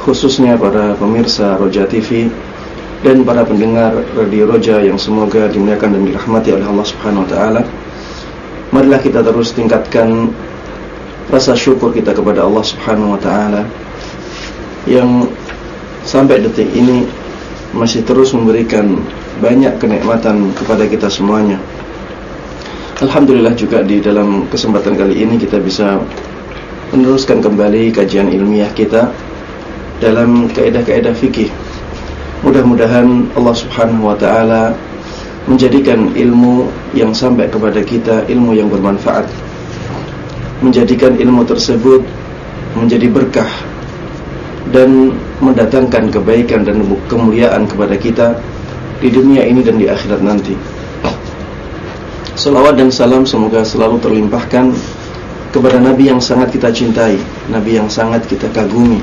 khususnya para pemirsa Roja TV dan para pendengar Radio Roja yang semoga dimuliakan dan dirahmati oleh Allah Subhanahu wa taala. Marilah kita terus tingkatkan rasa syukur kita kepada Allah Subhanahu wa taala yang sampai detik ini masih terus memberikan banyak kenikmatan kepada kita semuanya. Alhamdulillah juga di dalam kesempatan kali ini kita bisa meneruskan kembali kajian ilmiah kita dalam kaidah-kaidah fikih. Mudah-mudahan Allah Subhanahu wa taala menjadikan ilmu yang sampai kepada kita ilmu yang bermanfaat. Menjadikan ilmu tersebut menjadi berkah dan mendatangkan kebaikan dan kemuliaan kepada kita di dunia ini dan di akhirat nanti. Salawat dan salam semoga selalu terlimpahkan kepada Nabi yang sangat kita cintai, Nabi yang sangat kita kagumi,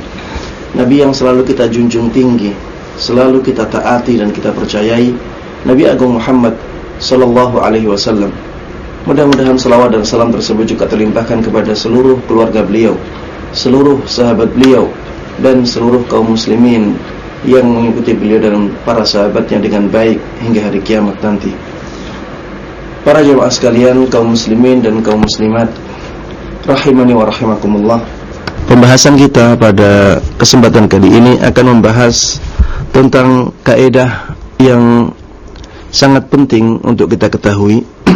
Nabi yang selalu kita junjung tinggi, selalu kita taati dan kita percayai, Nabi Agung Muhammad sallallahu alaihi wasallam. Mudah-mudahan salawat dan salam tersebut juga terlimpahkan kepada seluruh keluarga beliau, seluruh sahabat beliau dan seluruh kaum muslimin yang mengikuti beliau dan para sahabatnya dengan baik hingga hari kiamat nanti. Para jemaah sekalian, kaum muslimin dan kaum muslimat, rahimani wa rahimakumullah. Pembahasan kita pada kesempatan kali ini akan membahas tentang kaidah yang sangat penting untuk kita ketahui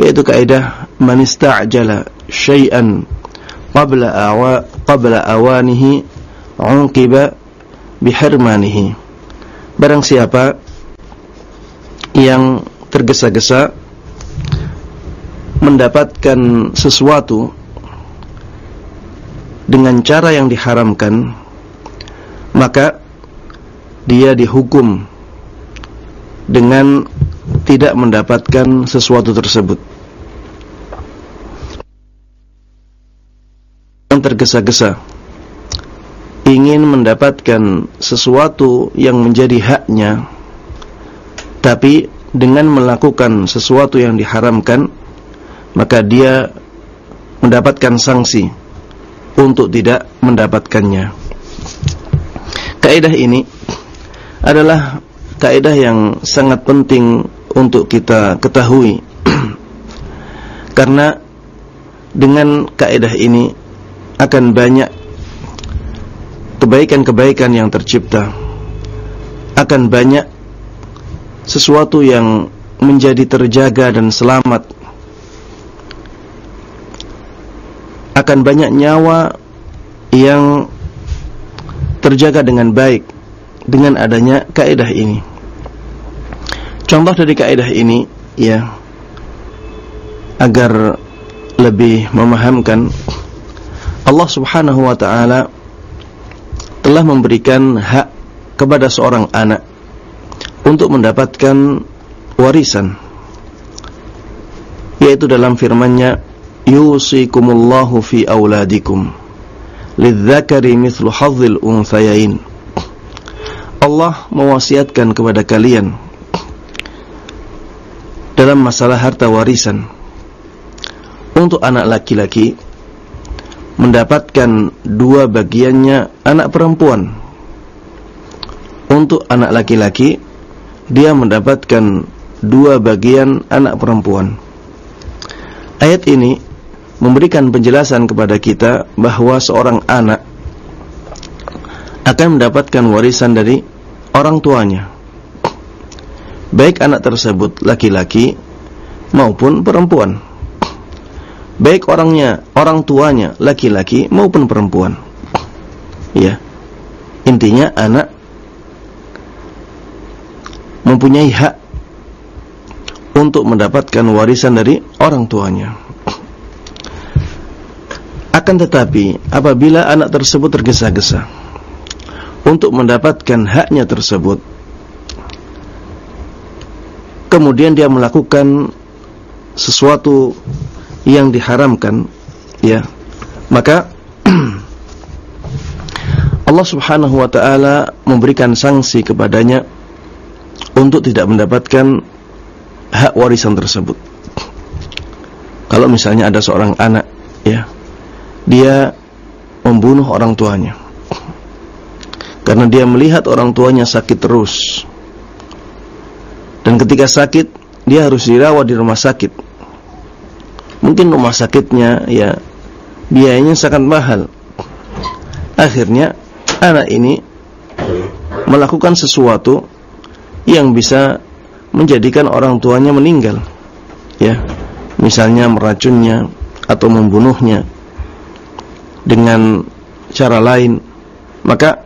yaitu kaidah man ista'jala syai'an qabla awa qabla awanihi unqiba bihirmanihi. Barang siapa yang tergesa-gesa mendapatkan sesuatu dengan cara yang diharamkan maka dia dihukum dengan tidak mendapatkan sesuatu tersebut. Yang tergesa-gesa ingin mendapatkan sesuatu yang menjadi haknya tapi dengan melakukan sesuatu yang diharamkan maka dia mendapatkan sanksi untuk tidak mendapatkannya. Kaidah ini adalah kaidah yang sangat penting untuk kita ketahui. Karena dengan kaidah ini akan banyak kebaikan-kebaikan yang tercipta. Akan banyak sesuatu yang menjadi terjaga dan selamat akan banyak nyawa yang terjaga dengan baik dengan adanya kaidah ini. Contoh dari kaidah ini ya agar lebih memahamkan Allah Subhanahu wa taala telah memberikan hak kepada seorang anak untuk mendapatkan warisan yaitu dalam firman-Nya yusikumullahu fi auladikum lidzakari mithlu hadzil unthayain. Allah mewasiatkan kepada kalian dalam masalah harta warisan. Untuk anak laki-laki mendapatkan dua bagiannya anak perempuan. Untuk anak laki-laki dia mendapatkan dua bagian anak perempuan. Ayat ini memberikan penjelasan kepada kita bahwa seorang anak akan mendapatkan warisan dari orang tuanya. Baik anak tersebut laki-laki maupun perempuan. Baik orangnya, orang tuanya laki-laki maupun perempuan. Ya. Intinya anak mempunyai hak untuk mendapatkan warisan dari orang tuanya. Akan tetapi apabila anak tersebut tergesa-gesa untuk mendapatkan haknya tersebut kemudian dia melakukan sesuatu yang diharamkan ya maka Allah Subhanahu wa taala memberikan sanksi kepadanya untuk tidak mendapatkan hak warisan tersebut. Kalau misalnya ada seorang anak ya dia membunuh orang tuanya Karena dia melihat orang tuanya sakit terus. Dan ketika sakit, dia harus dirawat di rumah sakit. Mungkin rumah sakitnya ya biayanya sangat mahal. Akhirnya anak ini melakukan sesuatu yang bisa menjadikan orang tuanya meninggal. Ya. Misalnya meracunnya atau membunuhnya dengan cara lain. Maka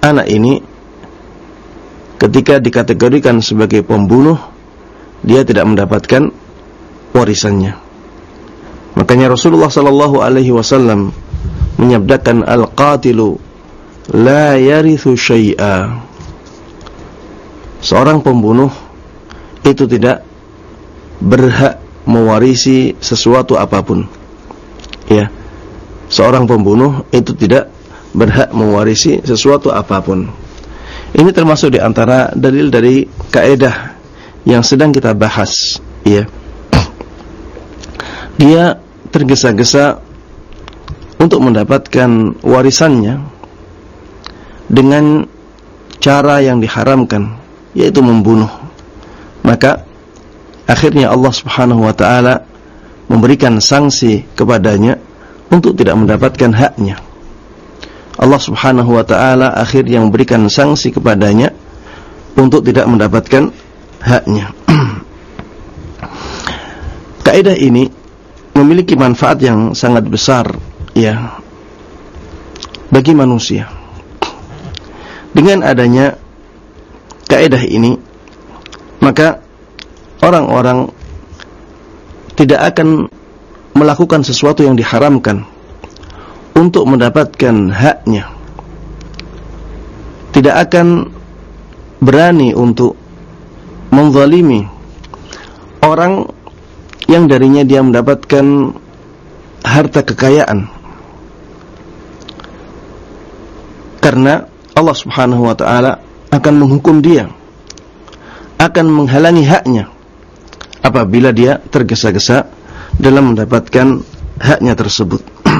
anak ini ketika dikategorikan sebagai pembunuh dia tidak mendapatkan warisannya. Makanya Rasulullah sallallahu alaihi wasallam menyabdakan al-qatilu la yarithu syai'a. Seorang pembunuh itu tidak berhak mewarisi sesuatu apapun. Ya. Seorang pembunuh itu tidak berhak mewarisi sesuatu apa pun. Ini termasuk di antara dalil dari kaidah yang sedang kita bahas, ya. Dia tergesa-gesa untuk mendapatkan warisannya dengan cara yang diharamkan, yaitu membunuh. Maka akhirnya Allah Subhanahu wa taala memberikan sanksi kepadanya untuk tidak mendapatkan haknya. Allah Subhanahu wa taala akhirnya memberikan sanksi kepadanya untuk tidak mendapatkan haknya. Kaidah ini memiliki manfaat yang sangat besar ya bagi manusia. Dengan adanya kaidah ini maka orang-orang tidak akan melakukan sesuatu yang diharamkan untuk mendapatkan haknya tidak akan berani untuk menzalimi orang yang darinya dia mendapatkan harta kekayaan. Karena Allah Subhanahu wa taala akan menghukum dia akan menghalangi haknya apabila dia tergesa-gesa dalam mendapatkan haknya tersebut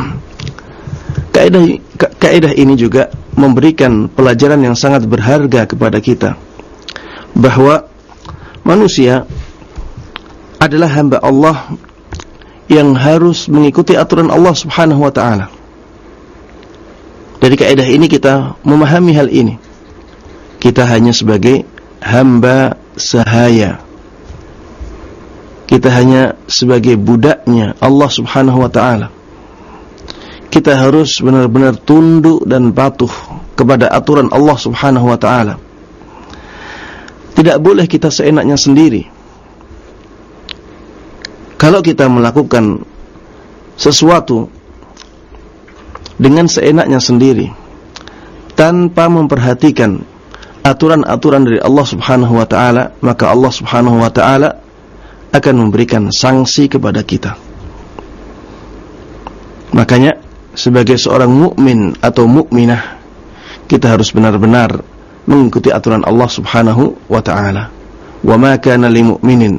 Kaidah kaidah ini juga memberikan pelajaran yang sangat berharga kepada kita bahwa manusia adalah hamba Allah yang harus mengikuti aturan Allah Subhanahu wa taala. Dari kaidah ini kita memahami hal ini. Kita hanya sebagai hamba sahaya. Kita hanya sebagai budaknya Allah Subhanahu wa taala kita harus benar-benar tunduk dan patuh kepada aturan Allah Subhanahu wa taala. Tidak boleh kita seenaknya sendiri. Kalau kita melakukan sesuatu dengan seenaknya sendiri tanpa memperhatikan aturan-aturan dari Allah Subhanahu wa taala, maka Allah Subhanahu wa taala akan memberikan sanksi kepada kita. Makanya sebagai seorang mukmin atau mukminah kita harus benar-benar mengikuti aturan Allah Subhanahu wa taala. Wa ma kana lil mu'minin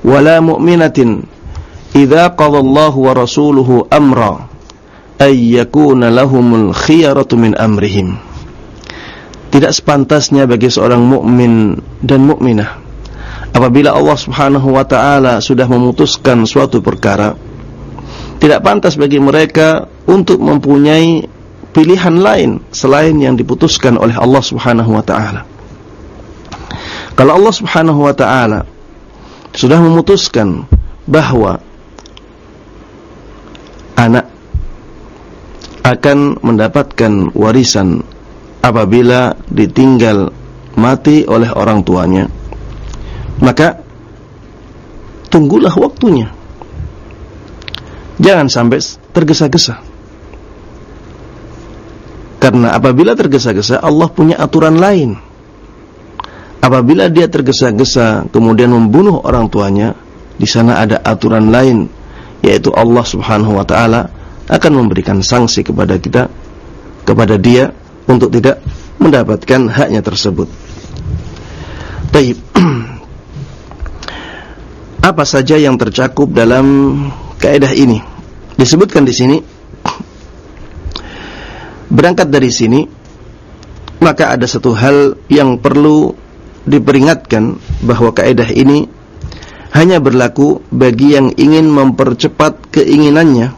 wala mu'minatin idza qada Allah wa rasuluhu amra ay yakuna lahumul khiyaratu min amrihim. Tidak sepantasnya bagi seorang mukmin dan mukminah apabila Allah Subhanahu wa taala sudah memutuskan suatu perkara tidak pantas bagi mereka untuk mempunyai pilihan lain selain yang diputuskan oleh Allah Subhanahu wa taala. Kalau Allah Subhanahu wa taala sudah memutuskan bahwa anak akan mendapatkan warisan apabila ditinggal mati oleh orang tuanya, maka tunggulah waktunya Jangan sampai tergesa-gesa. Karena apabila tergesa-gesa Allah punya aturan lain. Apabila dia tergesa-gesa kemudian membunuh orang tuanya, di sana ada aturan lain yaitu Allah Subhanahu wa taala akan memberikan sanksi kepada kita kepada dia untuk tidak mendapatkan haknya tersebut. Baik. Apa saja yang tercakup dalam kaidah ini. Disebutkan di sini berangkat dari sini maka ada satu hal yang perlu diperingatkan bahwa kaidah ini hanya berlaku bagi yang ingin mempercepat keinginannya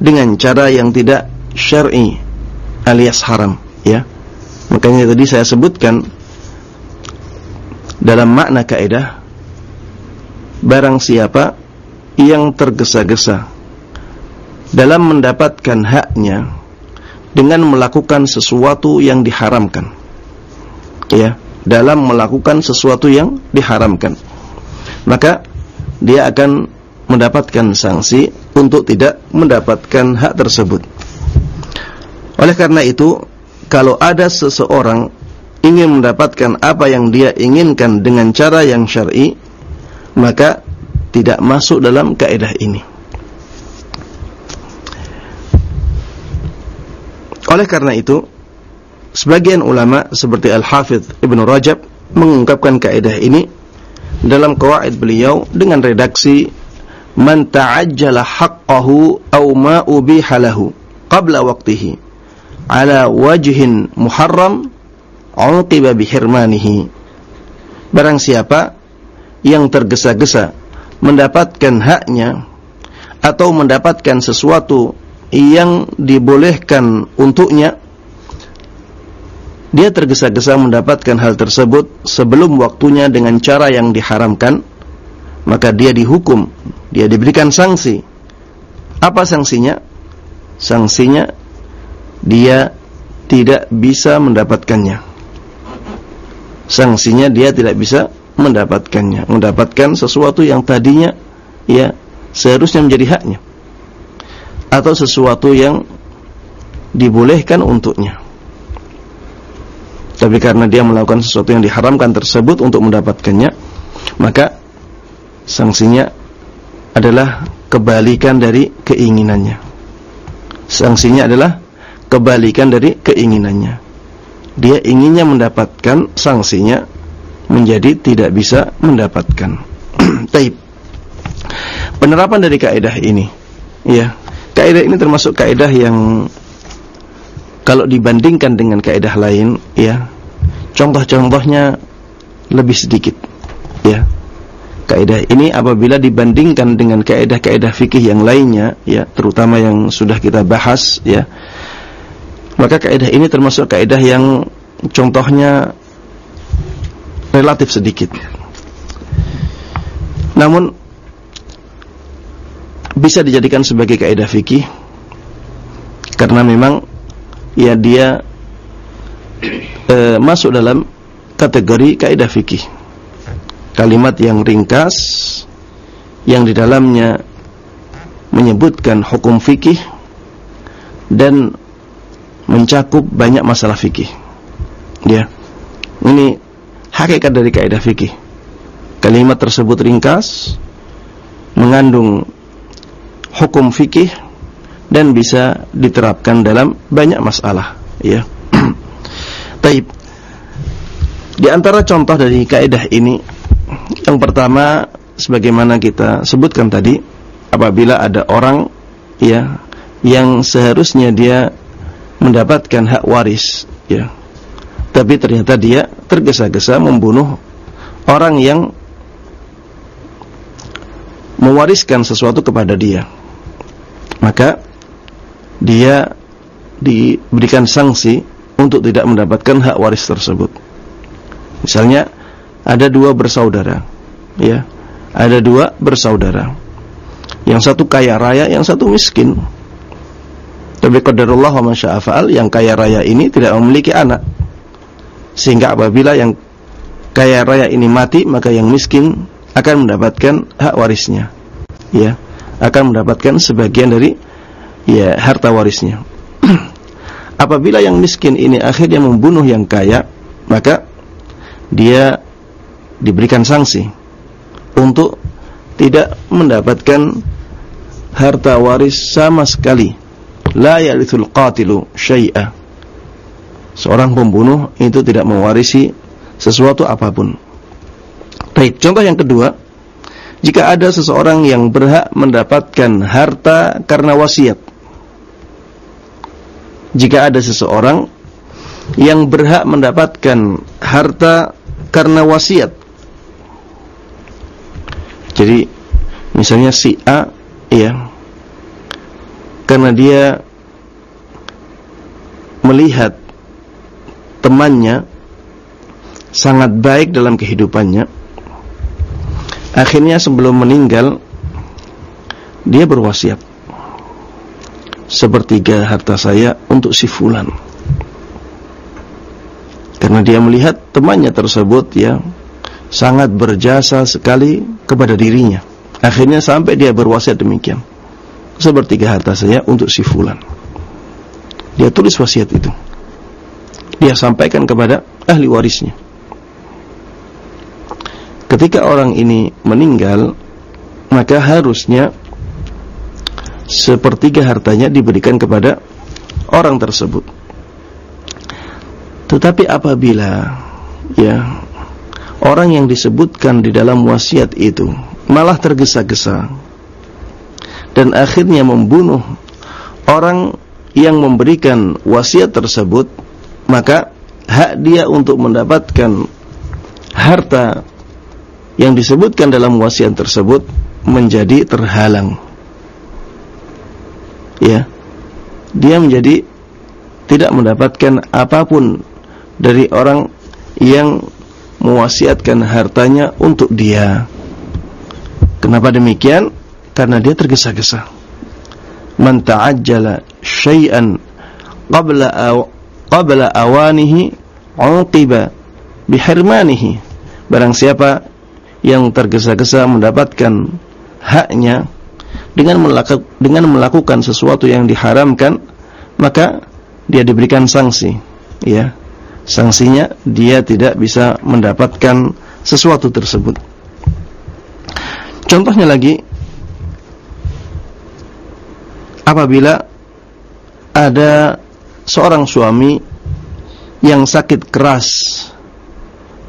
dengan cara yang tidak syar'i alias haram ya makanya tadi saya sebutkan dalam makna kaidah barang siapa yang tergesa-gesa dalam mendapatkan haknya dengan melakukan sesuatu yang diharamkan ya dalam melakukan sesuatu yang diharamkan maka dia akan mendapatkan sanksi untuk tidak mendapatkan hak tersebut. Oleh karena itu, kalau ada seseorang ingin mendapatkan apa yang dia inginkan dengan cara yang syar'i, maka tidak masuk dalam kaidah ini. Oleh karena itu, sebagian ulama seperti Al-Hafidh Ibn Rajab mengungkapkan kaidah ini dalam kawaid beliau dengan redaksi man ta'ajjala haqqahu aw ma ubiha lahu qabla waqtihi ala wajhin muharram uqiba bihirmanihi barang siapa yang tergesa-gesa mendapatkan haknya atau mendapatkan sesuatu yang dibolehkan untuknya dia tergesa-gesa mendapatkan hal tersebut sebelum waktunya dengan cara yang diharamkan, maka dia dihukum, dia diberikan sanksi. Apa sanksinya? Sanksinya dia tidak bisa mendapatkannya. Sanksinya dia tidak bisa mendapatkannya, mendapatkan sesuatu yang tadinya ya seharusnya menjadi haknya atau sesuatu yang dibolehkan untuknya. Tapi karena dia melakukan sesuatu yang diharamkan tersebut untuk mendapatkannya, maka sanksinya adalah kebalikan dari keinginannya. Sanksinya adalah kebalikan dari keinginannya. Dia inginnya mendapatkan sanksinya menjadi tidak bisa mendapatkan. Taib. Penerapan dari kaidah ini, ya, kaidah ini termasuk kaidah yang kalau dibandingkan dengan kaidah lain, ya, contoh-contohnya lebih sedikit ya kaidah ini apabila dibandingkan dengan kaidah-kaidah fikih yang lainnya ya terutama yang sudah kita bahas ya maka kaidah ini termasuk kaidah yang contohnya relatif sedikit namun bisa dijadikan sebagai kaidah fikih karena memang ya dia e, masuk dalam kategori kaidah fikih. Kalimat yang ringkas yang di dalamnya menyebutkan hukum fikih dan mencakup banyak masalah fikih. Ya. Ini hakikat dari kaidah fikih. Kalimat tersebut ringkas mengandung hukum fikih dan bisa diterapkan dalam banyak masalah, ya. Taib. Di antara contoh dari kaidah ini yang pertama sebagaimana kita sebutkan tadi apabila ada orang ya yang seharusnya dia mendapatkan hak waris ya tapi ternyata dia tergesa-gesa membunuh orang yang mewariskan sesuatu kepada dia maka dia diberikan sanksi untuk tidak mendapatkan hak waris tersebut. Misalnya ada dua bersaudara, ya, ada dua bersaudara. Yang satu kaya raya, yang satu miskin. Tapi qadarullah wa masya'afa'al, yang kaya raya ini tidak memiliki anak. Sehingga apabila yang kaya raya ini mati, maka yang miskin akan mendapatkan hak warisnya. Ya, akan mendapatkan sebagian dari ya harta warisnya. apabila yang miskin ini akhirnya membunuh yang kaya, maka dia diberikan sanksi untuk tidak mendapatkan harta waris sama sekali. La ya'rithul qatilu syai'a. Seorang pembunuh itu tidak mewarisi sesuatu apa pun. Baik, contoh yang kedua, jika ada seseorang yang berhak mendapatkan harta karena wasiat jika ada seseorang yang berhak mendapatkan harta karena wasiat. Jadi misalnya si A ya karena dia melihat temannya sangat baik dalam kehidupannya. Akhirnya sebelum meninggal dia berwasiat sepertiga harta saya untuk si fulan. Karena dia melihat temannya tersebut ya sangat berjasa sekali kepada dirinya. Akhirnya sampai dia berwasiat demikian sepertiga harta saya untuk si fulan. Dia tulis wasiat itu dia sampaikan kepada ahli warisnya. Ketika orang ini meninggal maka harusnya sepertiga hartanya diberikan kepada orang tersebut. Tetapi apabila ya orang yang disebutkan di dalam wasiat itu malah tergesa-gesa dan akhirnya membunuh orang yang memberikan wasiat tersebut maka hak dia untuk mendapatkan harta yang disebutkan dalam wasiat tersebut menjadi terhalang. Ya. Dia menjadi tidak mendapatkan apa pun dari orang yang mewasiatkan hartanya untuk dia. Kenapa demikian? Karena dia tergesa-gesa. Man ta'ajjala syai'an qabla qabla awanihi 'uqiba bihirmanihi. Barang siapa yang tergesa-gesa mendapatkan haknya dengan melakukan dengan melakukan sesuatu yang diharamkan maka dia diberikan sanksi ya sanksinya dia tidak bisa mendapatkan sesuatu tersebut contohnya lagi apabila ada seorang suami yang sakit keras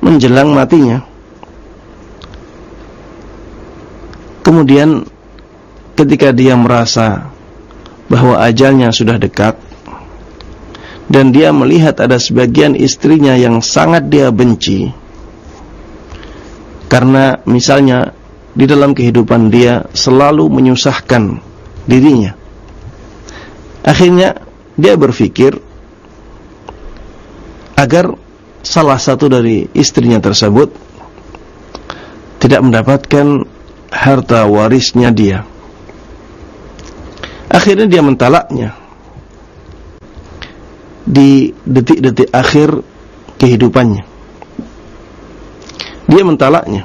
menjelang matinya Kemudian ketika dia merasa bahwa ajalnya sudah dekat dan dia melihat ada sebagian istrinya yang sangat dia benci karena misalnya di dalam kehidupan dia selalu menyusahkan dirinya. Akhirnya dia berpikir agar salah satu dari istrinya tersebut tidak mendapatkan harta warisnya dia. Akhirnya dia mentalaknya di detik-detik akhir kehidupannya. Dia mentalaknya.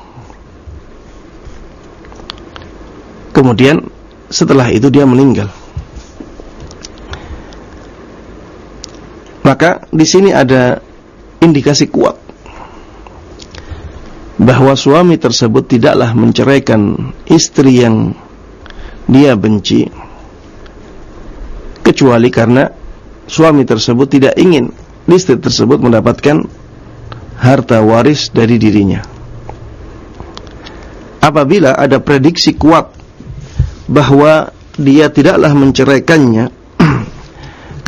Kemudian setelah itu dia meninggal. Maka di sini ada indikasi kuat bahwa suami tersebut tidaklah menceraikan istri yang dia benci kecuali karena suami tersebut tidak ingin istri tersebut mendapatkan harta waris dari dirinya. Apabila ada prediksi kuat bahwa dia tidaklah menceraikannya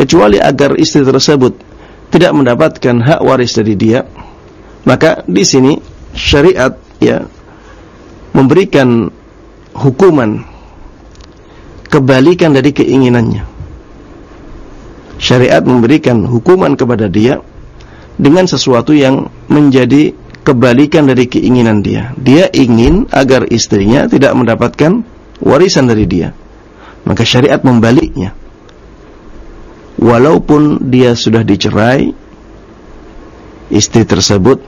kecuali agar istri tersebut tidak mendapatkan hak waris dari dia, maka di sini syariat ya memberikan hukuman kebalikan dari keinginannya. Syariat memberikan hukuman kepada dia dengan sesuatu yang menjadi kebalikan dari keinginan dia. Dia ingin agar istrinya tidak mendapatkan warisan dari dia. Maka syariat membaliknya. Walaupun dia sudah dicerai, istri tersebut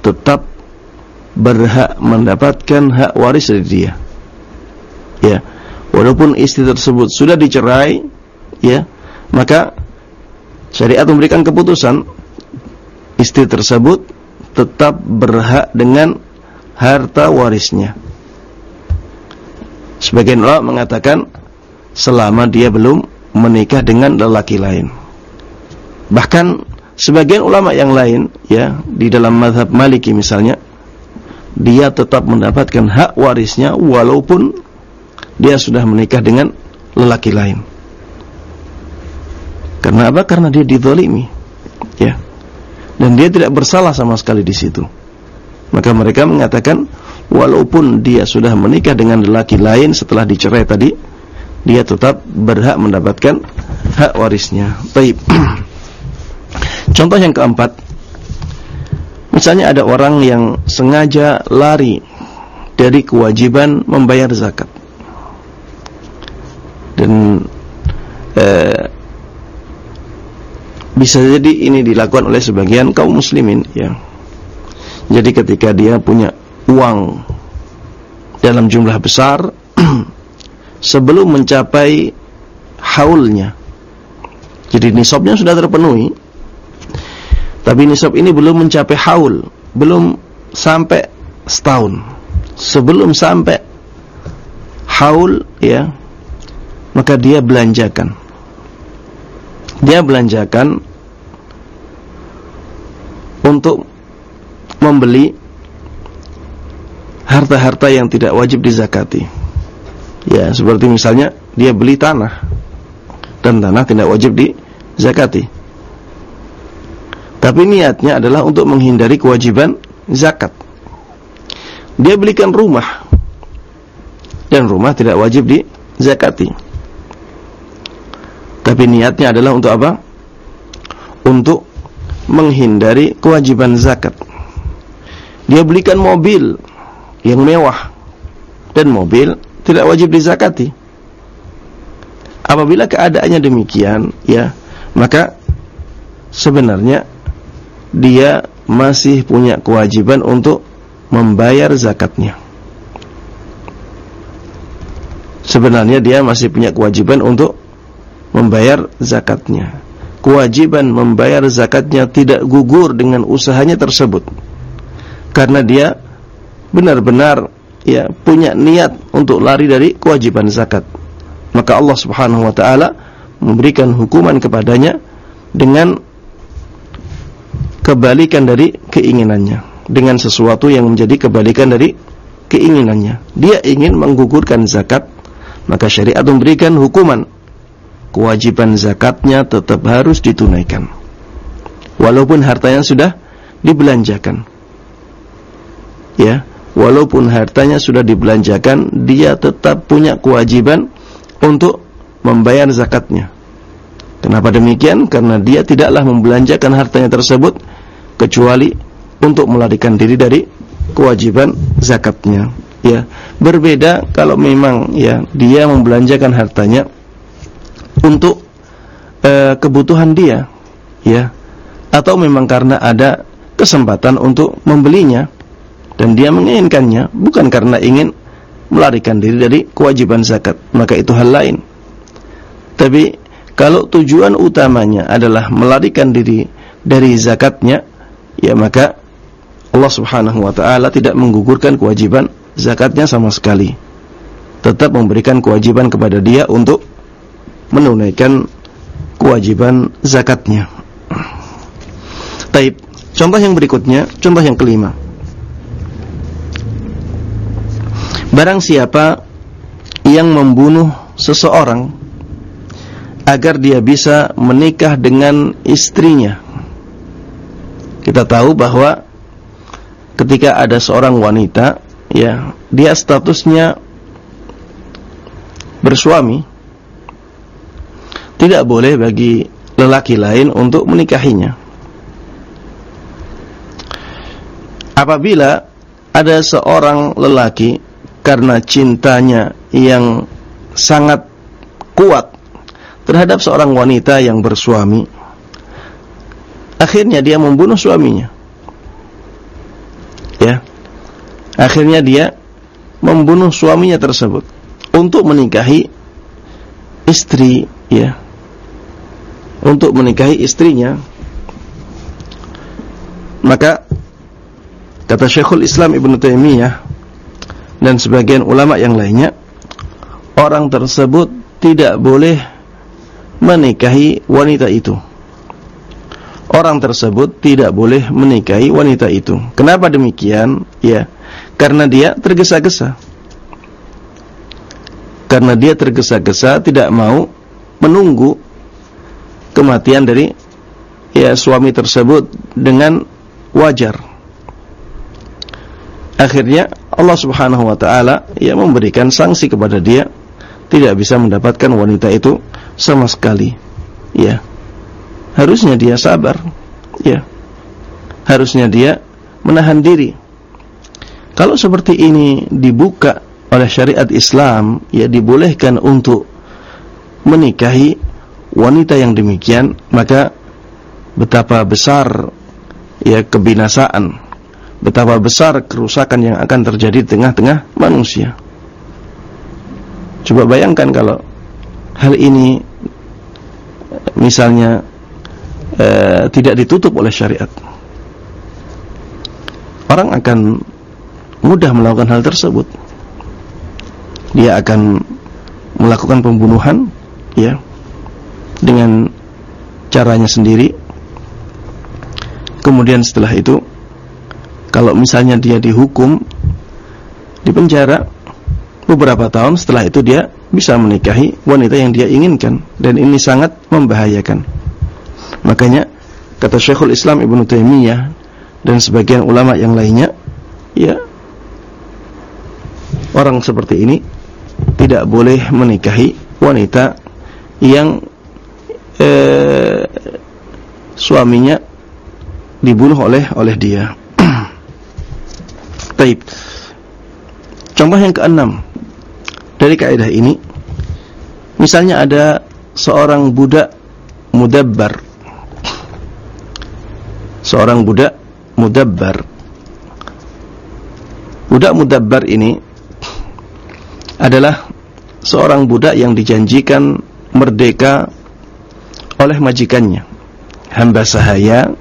tetap berhak mendapatkan hak waris dari dia. Ya. Walaupun istri tersebut sudah dicerai, ya, maka syariat memberikan keputusan istri tersebut tetap berhak dengan harta warisnya. Sebagian ulama mengatakan selama dia belum menikah dengan lelaki lain. Bahkan sebagian ulama yang lain ya di dalam mazhab Maliki misalnya dia tetap mendapatkan hak warisnya walaupun dia sudah menikah dengan lelaki lain. Karena apa? Karena dia dizalimi. Ya. dan dia tidak bersalah sama sekali di situ. Maka mereka mengatakan walaupun dia sudah menikah dengan lelaki lain setelah dicerai tadi, dia tetap berhak mendapatkan hak warisnya. Baik. Contoh yang keempat, misalnya ada orang yang sengaja lari dari kewajiban membayar zakat. Dan eh, bisa jadi ini dilakukan oleh sebagian kaum muslimin ya. Jadi ketika dia punya uang dalam jumlah besar sebelum mencapai haulnya. Jadi nisabnya sudah terpenuhi. Tapi nisab ini belum mencapai haul, belum sampai setahun. Sebelum sampai haul ya, maka dia belanjakan. Dia belanjakan untuk membeli harta-harta yang tidak wajib dizakati. Ya, seperti misalnya dia beli tanah dan tanah tidak wajib dizakati. Tapi niatnya adalah untuk menghindari kewajiban zakat. Dia belikan rumah dan rumah tidak wajib dizakati. Tapi niatnya adalah untuk apa? Untuk menghindari kewajiban zakat. Dia belikan mobil yang mewah dan mobil tidak wajib dizakati. Apabila keadaannya demikian, ya, maka sebenarnya dia masih punya kewajiban untuk membayar zakatnya. Sebenarnya dia masih punya kewajiban untuk membayar zakatnya. Kewajiban membayar zakatnya tidak gugur dengan usahanya tersebut. Karena dia benar-benar ya punya niat untuk lari dari kewajiban zakat. Maka Allah Subhanahu wa taala memberikan hukuman kepadanya dengan kebalikan dari keinginannya, dengan sesuatu yang menjadi kebalikan dari keinginannya. Dia ingin menggugurkan zakat, maka syariat memberikan hukuman kewajiban zakatnya tetap harus ditunaikan. Walaupun hartanya sudah dibelanjakan. Ya, walaupun hartanya sudah dibelanjakan, dia tetap punya kewajiban untuk membayar zakatnya. Kenapa demikian? Karena dia tidaklah membelanjakan hartanya tersebut kecuali untuk melarikan diri dari kewajiban zakatnya. Ya, berbeda kalau memang ya dia membelanjakan hartanya untuk e, kebutuhan dia, ya, atau memang karena ada kesempatan untuk membelinya dan dia menginginkannya bukan karena ingin melarikan diri dari kewajiban zakat, maka itu hal lain. Tapi kalau tujuan utamanya adalah melarikan diri dari zakatnya, ya maka Allah Subhanahu wa taala tidak menggugurkan kewajiban zakatnya sama sekali. Tetap memberikan kewajiban kepada dia untuk menunaikan kewajiban zakatnya. Taib. Contoh yang berikutnya, contoh yang kelima. Barang siapa yang membunuh seseorang agar dia bisa menikah dengan istrinya. Kita tahu bahwa ketika ada seorang wanita, ya, dia statusnya bersuami, tidak boleh bagi lelaki lain untuk menikahinya. Apabila ada seorang lelaki karena cintanya yang sangat kuat terhadap seorang wanita yang bersuami. Akhirnya dia membunuh suaminya. Ya. Akhirnya dia membunuh suaminya tersebut untuk menikahi istri ya. Untuk menikahi istrinya. Maka kata Syekhul Islam Ibn Taimiyah dan sebagian ulama yang lainnya orang tersebut tidak boleh menikahi wanita itu. Orang tersebut tidak boleh menikahi wanita itu. Kenapa demikian? Ya karena dia tergesa-gesa. Karena dia tergesa-gesa tidak mau menunggu kematian dari ya suami tersebut dengan wajar. Akhirnya Allah Subhanahu wa taala ya memberikan sanksi kepada dia tidak bisa mendapatkan wanita itu sama sekali. Ya. Harusnya dia sabar. Ya. Harusnya dia menahan diri. Kalau seperti ini dibuka oleh syariat Islam, ya dibolehkan untuk menikahi wanita yang demikian, maka betapa besar ya kebinasaan, betapa besar kerusakan yang akan terjadi di tengah-tengah manusia. Coba bayangkan kalau hal ini misalnya eh, tidak ditutup oleh syariat. Orang akan mudah melakukan hal tersebut. Dia akan melakukan pembunuhan ya dengan caranya sendiri Kemudian setelah itu kalau misalnya dia dihukum di penjara beberapa tahun setelah itu dia bisa menikahi wanita yang dia inginkan dan ini sangat membahayakan. Makanya kata Syekhul Islam Ibnu Taimiyah dan sebagian ulama yang lainnya ya orang seperti ini tidak boleh menikahi wanita yang eh, suaminya dibunuh oleh oleh dia. Taib. Contoh yang keenam dari kaidah ini, misalnya ada seorang budak mudabbar, seorang budak mudabbar. Budak mudabbar ini adalah seorang budak yang dijanjikan merdeka oleh majikannya, hamba sahaya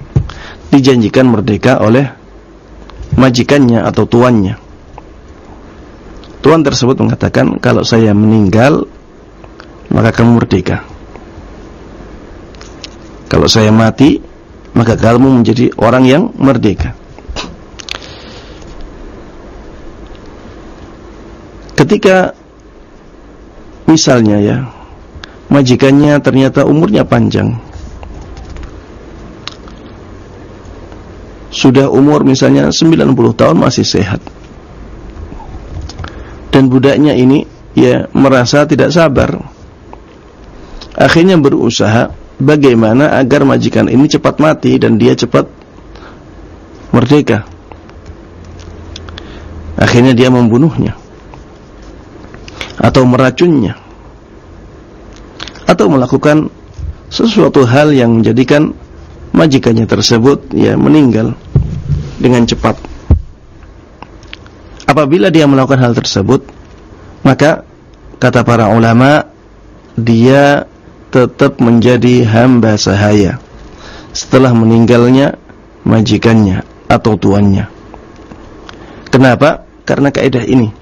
dijanjikan merdeka oleh majikannya atau tuannya. Tuan tersebut mengatakan, kalau saya meninggal, maka kamu merdeka. Kalau saya mati, maka kamu menjadi orang yang merdeka. Ketika misalnya ya, majikannya ternyata umurnya panjang, sudah umur misalnya 90 tahun masih sehat. Dan budaknya ini ya merasa tidak sabar. Akhirnya berusaha bagaimana agar majikan ini cepat mati dan dia cepat merdeka. Akhirnya dia membunuhnya atau meracunnya atau melakukan sesuatu hal yang menjadikan majikannya tersebut ya meninggal dengan cepat. Apabila dia melakukan hal tersebut, maka kata para ulama dia tetap menjadi hamba sahaya setelah meninggalnya majikannya atau tuannya. Kenapa? Karena kaidah ini.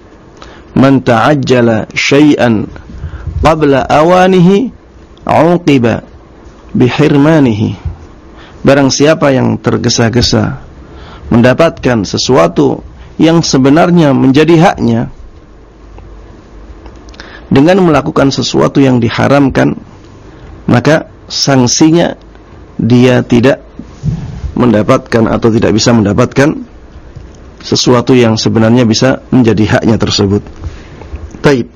Man ta'ajjala syai'an qabla awanihi 'uqiba bihirmanihi. Barang siapa yang tergesa-gesa mendapatkan sesuatu yang sebenarnya menjadi haknya dengan melakukan sesuatu yang diharamkan maka sanksinya dia tidak mendapatkan atau tidak bisa mendapatkan sesuatu yang sebenarnya bisa menjadi haknya tersebut. Taib.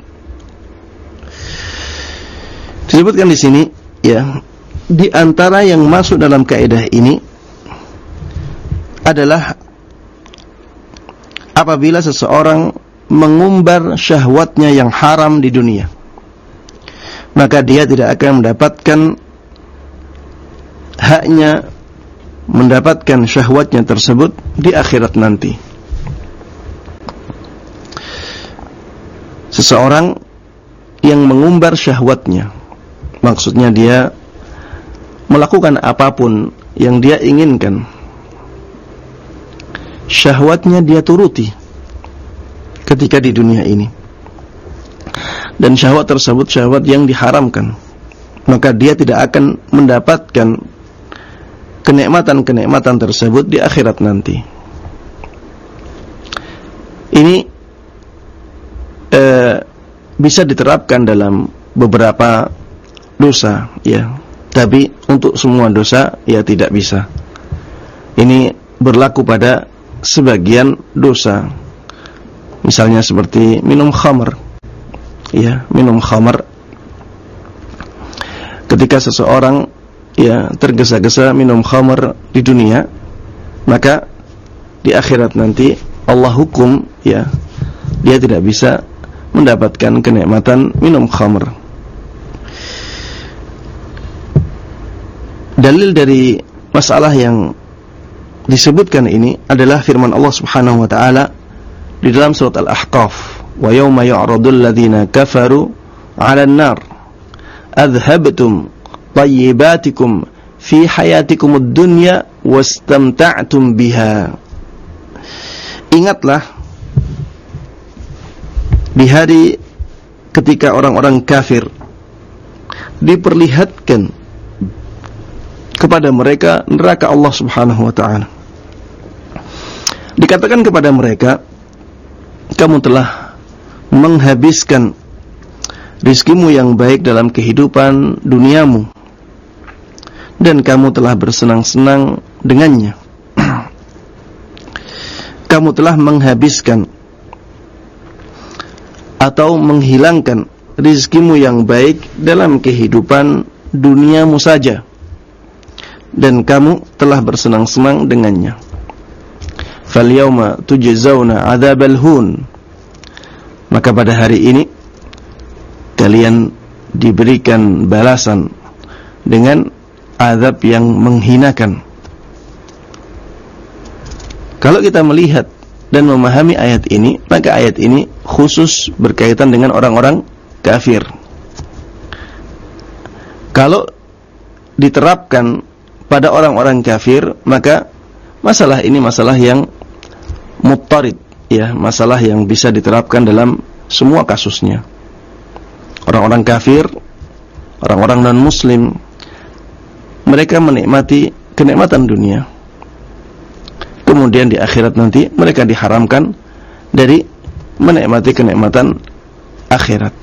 Disebutkan di sini ya di antara yang masuk dalam kaidah ini adalah apabila seseorang mengumbar syahwatnya yang haram di dunia maka dia tidak akan mendapatkan haknya mendapatkan syahwatnya tersebut di akhirat nanti. Seseorang yang mengumbar syahwatnya maksudnya dia melakukan apa pun yang dia inginkan. Syahwatnya dia turuti ketika di dunia ini. Dan syahwat tersebut syahwat yang diharamkan. Maka dia tidak akan mendapatkan kenikmatan-kenikmatan tersebut di akhirat nanti. Ini eh, bisa diterapkan dalam beberapa dosa ya Tapi untuk semua dosa ya tidak bisa. Ini berlaku pada sebagian dosa. Misalnya seperti minum khamr. Ya, minum khamr. Ketika seseorang ya tergesa-gesa minum khamr di dunia, maka di akhirat nanti Allah hukum ya dia tidak bisa mendapatkan kenikmatan minum khamr. Dalil dari masalah yang disebutkan ini adalah firman Allah Subhanahu wa taala di dalam surat Al-Ahqaf, "Wa yauma yu'radul ladzina kafaru 'alan nar adhhabtum tayyibatikum fi hayatikumud dunya wastamta'tum biha." Ingatlah di hari ketika orang-orang kafir diperlihatkan kepada mereka neraka Allah Subhanahu wa taala. Dikatakan kepada mereka, kamu telah menghabiskan rizkimu yang baik dalam kehidupan duniamu dan kamu telah bersenang-senang dengannya. kamu telah menghabiskan atau menghilangkan rizkimu yang baik dalam kehidupan duniamu saja dan kamu telah bersenang-senang dengannya. Falyawma tujzauna adzabal hun. Maka pada hari ini kalian diberikan balasan dengan azab yang menghinakan. Kalau kita melihat dan memahami ayat ini, maka ayat ini khusus berkaitan dengan orang-orang kafir. Kalau diterapkan pada orang-orang kafir, maka masalah ini masalah yang muttarid, ya, masalah yang bisa diterapkan dalam semua kasusnya. Orang-orang kafir, orang-orang non-muslim, mereka menikmati kenikmatan dunia. Kemudian di akhirat nanti mereka diharamkan dari menikmati kenikmatan akhirat.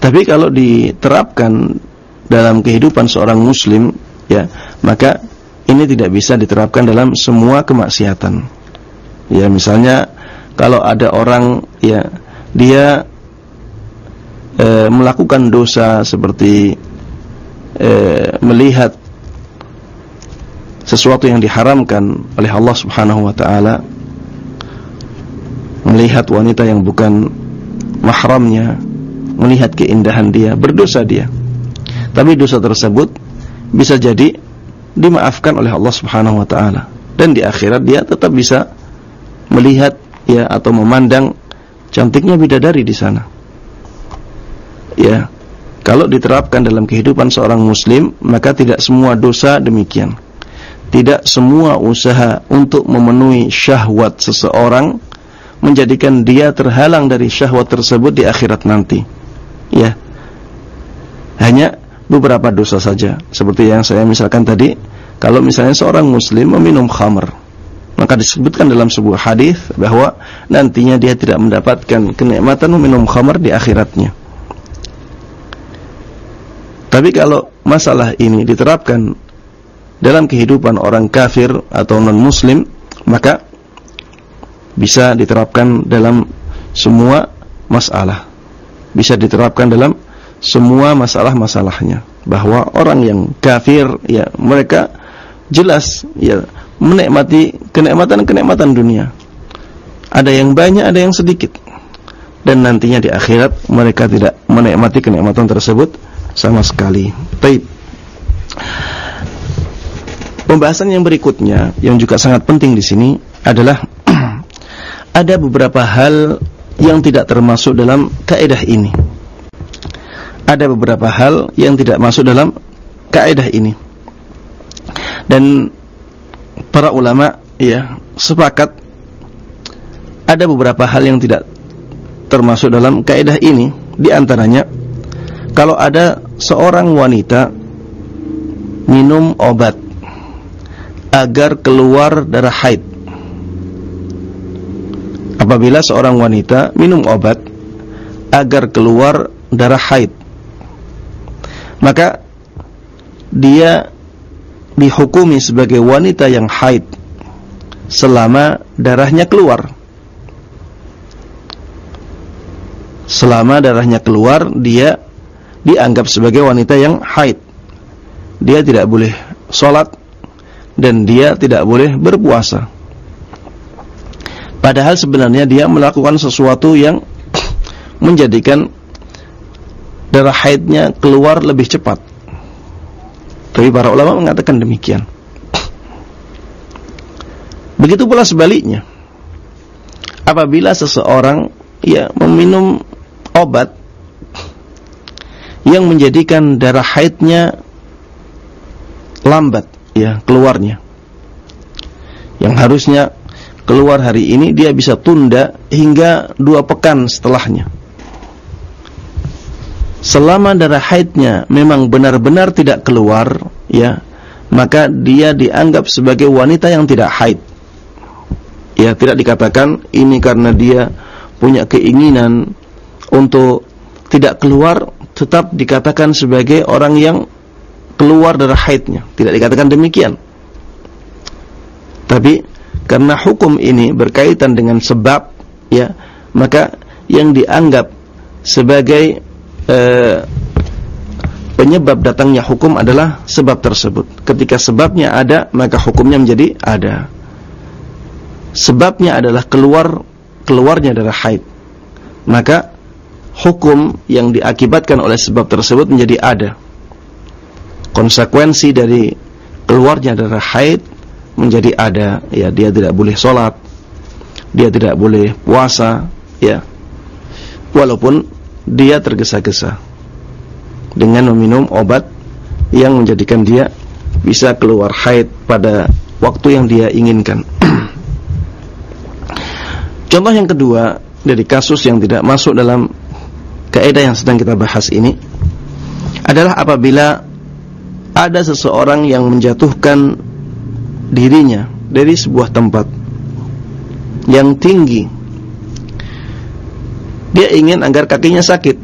Tapi kalau diterapkan dalam kehidupan seorang muslim, ya, maka ini tidak bisa diterapkan dalam semua kemaksiatan. Ya, misalnya kalau ada orang ya dia e, melakukan dosa seperti e, melihat sesuatu yang diharamkan oleh Allah Subhanahu wa taala melihat wanita yang bukan mahramnya melihat keindahan dia berdosa dia tapi dosa tersebut bisa jadi dimaafkan oleh Allah Subhanahu wa taala dan di akhirat dia tetap bisa melihat ya atau memandang cantiknya bidadari di sana. Ya. Kalau diterapkan dalam kehidupan seorang muslim, maka tidak semua dosa demikian. Tidak semua usaha untuk memenuhi syahwat seseorang menjadikan dia terhalang dari syahwat tersebut di akhirat nanti. Ya. Hanya beberapa dosa saja. Seperti yang saya misalkan tadi kalau misalnya seorang muslim meminum khamr maka disebutkan dalam sebuah hadis bahwa nantinya dia tidak mendapatkan kenikmatan meminum khamr di akhiratnya. Tapi kalau masalah ini diterapkan dalam kehidupan orang kafir atau non muslim maka bisa diterapkan dalam semua masalah. Bisa diterapkan dalam semua masalah-masalahnya. Bahwa orang yang kafir ya mereka jelas ya menikmati kenikmatan-kenikmatan dunia. Ada yang banyak ada yang sedikit. Dan nantinya di akhirat mereka tidak menikmati kenikmatan tersebut sama sekali. Baik. Pembahasan yang berikutnya yang juga sangat penting di sini adalah ada beberapa hal yang tidak termasuk dalam kaidah ini ada beberapa hal yang tidak masuk dalam kaidah ini. Dan para ulama ya sepakat ada beberapa hal yang tidak termasuk dalam kaidah ini di antaranya kalau ada seorang wanita minum obat agar keluar darah haid apabila seorang wanita minum obat agar keluar darah haid maka dia dihukumi sebagai wanita yang haid selama darahnya keluar. Selama darahnya keluar, dia dianggap sebagai wanita yang haid. Dia tidak boleh sholat dan dia tidak boleh berpuasa. Padahal sebenarnya dia melakukan sesuatu yang menjadikan darah haidnya keluar lebih cepat. Tapi para ulama mengatakan demikian. Begitu pula sebaliknya. Apabila seseorang ya meminum obat yang menjadikan darah haidnya lambat ya keluarnya. Yang harusnya keluar hari ini dia bisa tunda hingga dua pekan setelahnya. Selama darah haidnya memang benar-benar tidak keluar, ya, maka dia dianggap sebagai wanita yang tidak haid. Ya tidak dikatakan ini karena dia punya keinginan untuk tidak keluar tetap dikatakan sebagai orang yang keluar dari haidnya. Tidak dikatakan demikian. Tapi karena hukum ini berkaitan dengan sebab ya maka yang dianggap sebagai eh, penyebab datangnya hukum adalah sebab tersebut. Ketika sebabnya ada maka hukumnya menjadi ada. Sebabnya adalah keluar keluarnya darah haid. Maka hukum yang diakibatkan oleh sebab tersebut menjadi ada. Konsekuensi dari keluarnya darah haid menjadi ada. Ya dia tidak boleh sholat. Dia tidak boleh puasa. Ya. Walaupun dia tergesa-gesa dengan meminum obat yang menjadikan dia bisa keluar haid pada waktu yang dia inginkan Contoh yang kedua dari kasus yang tidak masuk dalam kaidah yang sedang kita bahas ini adalah apabila ada seseorang yang menjatuhkan dirinya dari sebuah tempat yang tinggi. Dia ingin agar kakinya sakit.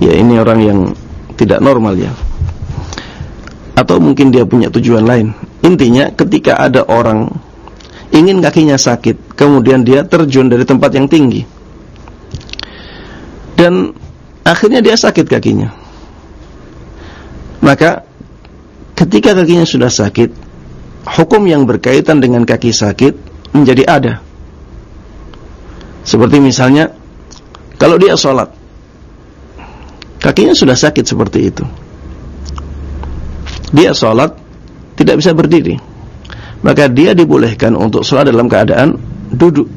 Ya ini orang yang tidak normal ya. Atau mungkin dia punya tujuan lain. Intinya ketika ada orang ingin kakinya sakit, kemudian dia terjun dari tempat yang tinggi. Dan akhirnya dia sakit kakinya. Maka ketika kakinya sudah sakit, hukum yang berkaitan dengan kaki sakit menjadi ada. Seperti misalnya kalau dia sholat, kakinya sudah sakit seperti itu. Dia sholat tidak bisa berdiri maka dia dibolehkan untuk sholat dalam keadaan duduk.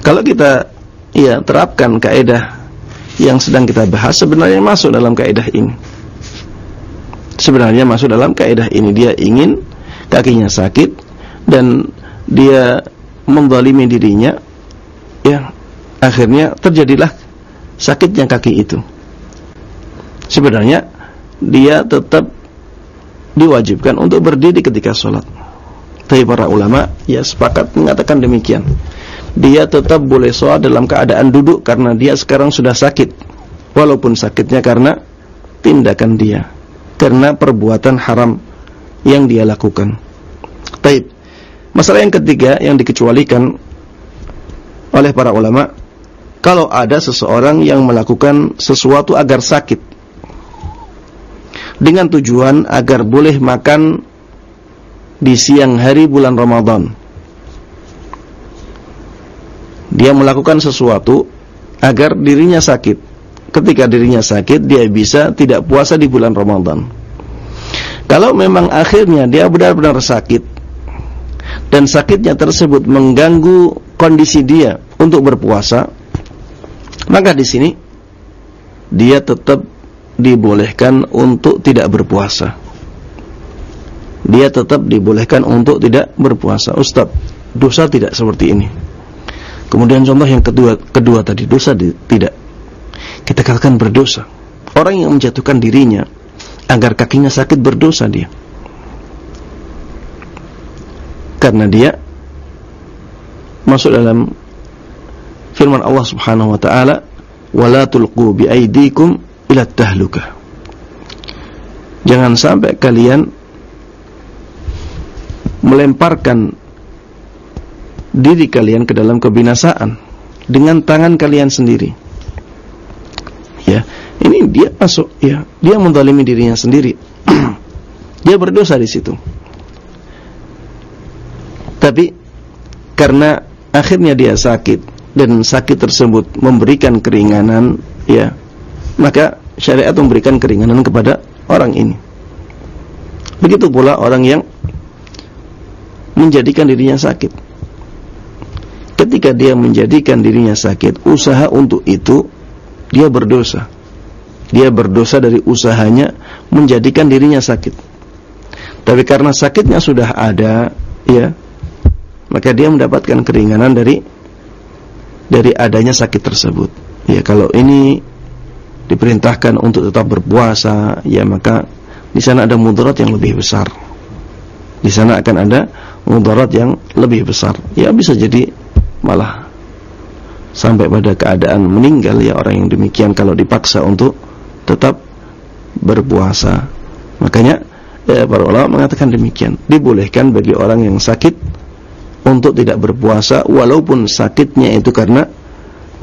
Kalau kita ya terapkan kaidah yang sedang kita bahas sebenarnya masuk dalam kaidah ini. Sebenarnya masuk dalam kaidah ini dia ingin kakinya sakit dan dia menzalimi dirinya ya akhirnya terjadilah sakitnya kaki itu. Sebenarnya dia tetap diwajibkan untuk berdiri ketika sholat. Tapi para ulama ya sepakat mengatakan demikian. Dia tetap boleh sholat dalam keadaan duduk karena dia sekarang sudah sakit. Walaupun sakitnya karena tindakan dia. Karena perbuatan haram yang dia lakukan. Taib. Masalah yang ketiga yang dikecualikan oleh para ulama. Kalau ada seseorang yang melakukan sesuatu agar sakit dengan tujuan agar boleh makan di siang hari bulan Ramadan. Dia melakukan sesuatu agar dirinya sakit. Ketika dirinya sakit, dia bisa tidak puasa di bulan Ramadan. Kalau memang akhirnya dia benar-benar sakit dan sakitnya tersebut mengganggu kondisi dia untuk berpuasa, maka di sini dia tetap dibolehkan untuk tidak berpuasa. Dia tetap dibolehkan untuk tidak berpuasa. Ustaz, dosa tidak seperti ini. Kemudian contoh yang kedua, kedua tadi dosa di, tidak. Kita katakan berdosa. Orang yang menjatuhkan dirinya agar kakinya sakit berdosa dia. Karena dia masuk dalam firman Allah Subhanahu wa taala wala tulqu biaidikum ila tahlukah jangan sampai kalian melemparkan diri kalian ke dalam kebinasaan dengan tangan kalian sendiri. Ya ini dia masuk ya dia mendalimi dirinya sendiri. Dia berdosa di situ tapi karena akhirnya dia sakit dan sakit tersebut memberikan keringanan ya maka syariat memberikan keringanan kepada orang ini. Begitu pula orang yang menjadikan dirinya sakit. Ketika dia menjadikan dirinya sakit usaha untuk itu dia berdosa. Dia berdosa dari usahanya menjadikan dirinya sakit. Tapi karena sakitnya sudah ada ya maka dia mendapatkan keringanan dari dari adanya sakit tersebut. Ya, kalau ini diperintahkan untuk tetap berpuasa, ya maka di sana ada mudarat yang lebih besar. Di sana akan ada mudarat yang lebih besar. Ya bisa jadi malah sampai pada keadaan meninggal ya orang yang demikian kalau dipaksa untuk tetap berpuasa. Makanya ya, para ulama mengatakan demikian. Dibolehkan bagi orang yang sakit untuk tidak berpuasa walaupun sakitnya itu karena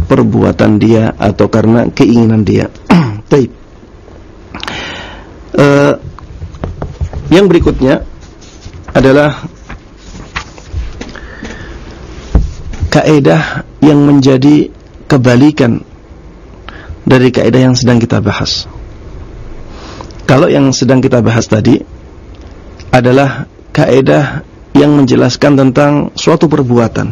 perbuatan dia atau karena keinginan dia. Baik. uh, yang berikutnya adalah kaidah yang menjadi kebalikan dari kaidah yang sedang kita bahas. Kalau yang sedang kita bahas tadi adalah kaidah yang menjelaskan tentang suatu perbuatan.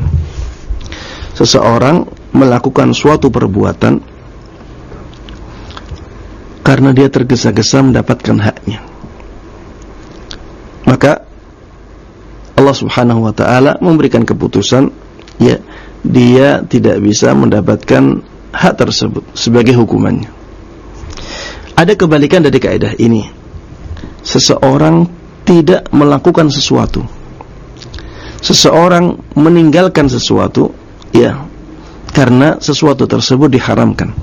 Seseorang melakukan suatu perbuatan karena dia tergesa-gesa mendapatkan haknya. Maka Allah Subhanahu wa taala memberikan keputusan ya dia tidak bisa mendapatkan hak tersebut sebagai hukumannya. Ada kebalikan dari kaidah ini. Seseorang tidak melakukan sesuatu seseorang meninggalkan sesuatu ya karena sesuatu tersebut diharamkan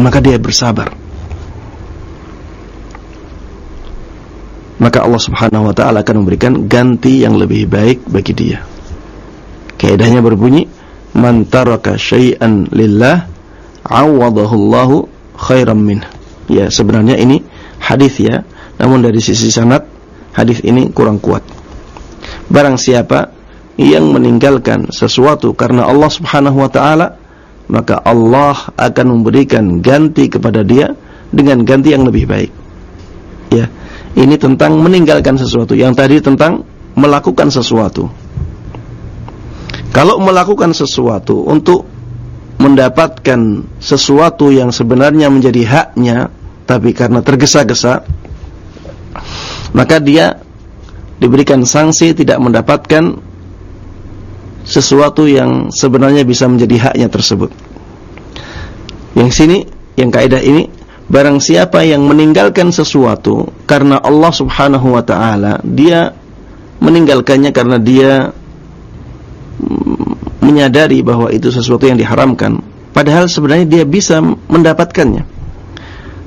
maka dia bersabar. Maka Allah Subhanahu wa taala akan memberikan ganti yang lebih baik bagi dia. Kaidahnya berbunyi man taraka syai'an lillah awadahu Allahu khairan min ya sebenarnya ini hadis ya namun dari sisi sanad hadis ini kurang kuat Barang siapa yang meninggalkan sesuatu karena Allah Subhanahu wa taala, maka Allah akan memberikan ganti kepada dia dengan ganti yang lebih baik. Ya. Ini tentang meninggalkan sesuatu. Yang tadi tentang melakukan sesuatu. Kalau melakukan sesuatu untuk mendapatkan sesuatu yang sebenarnya menjadi haknya, tapi karena tergesa-gesa, maka dia diberikan sanksi tidak mendapatkan sesuatu yang sebenarnya bisa menjadi haknya tersebut. Yang sini, yang kaidah ini, barang siapa yang meninggalkan sesuatu karena Allah Subhanahu wa taala, dia meninggalkannya karena dia menyadari bahwa itu sesuatu yang diharamkan, padahal sebenarnya dia bisa mendapatkannya.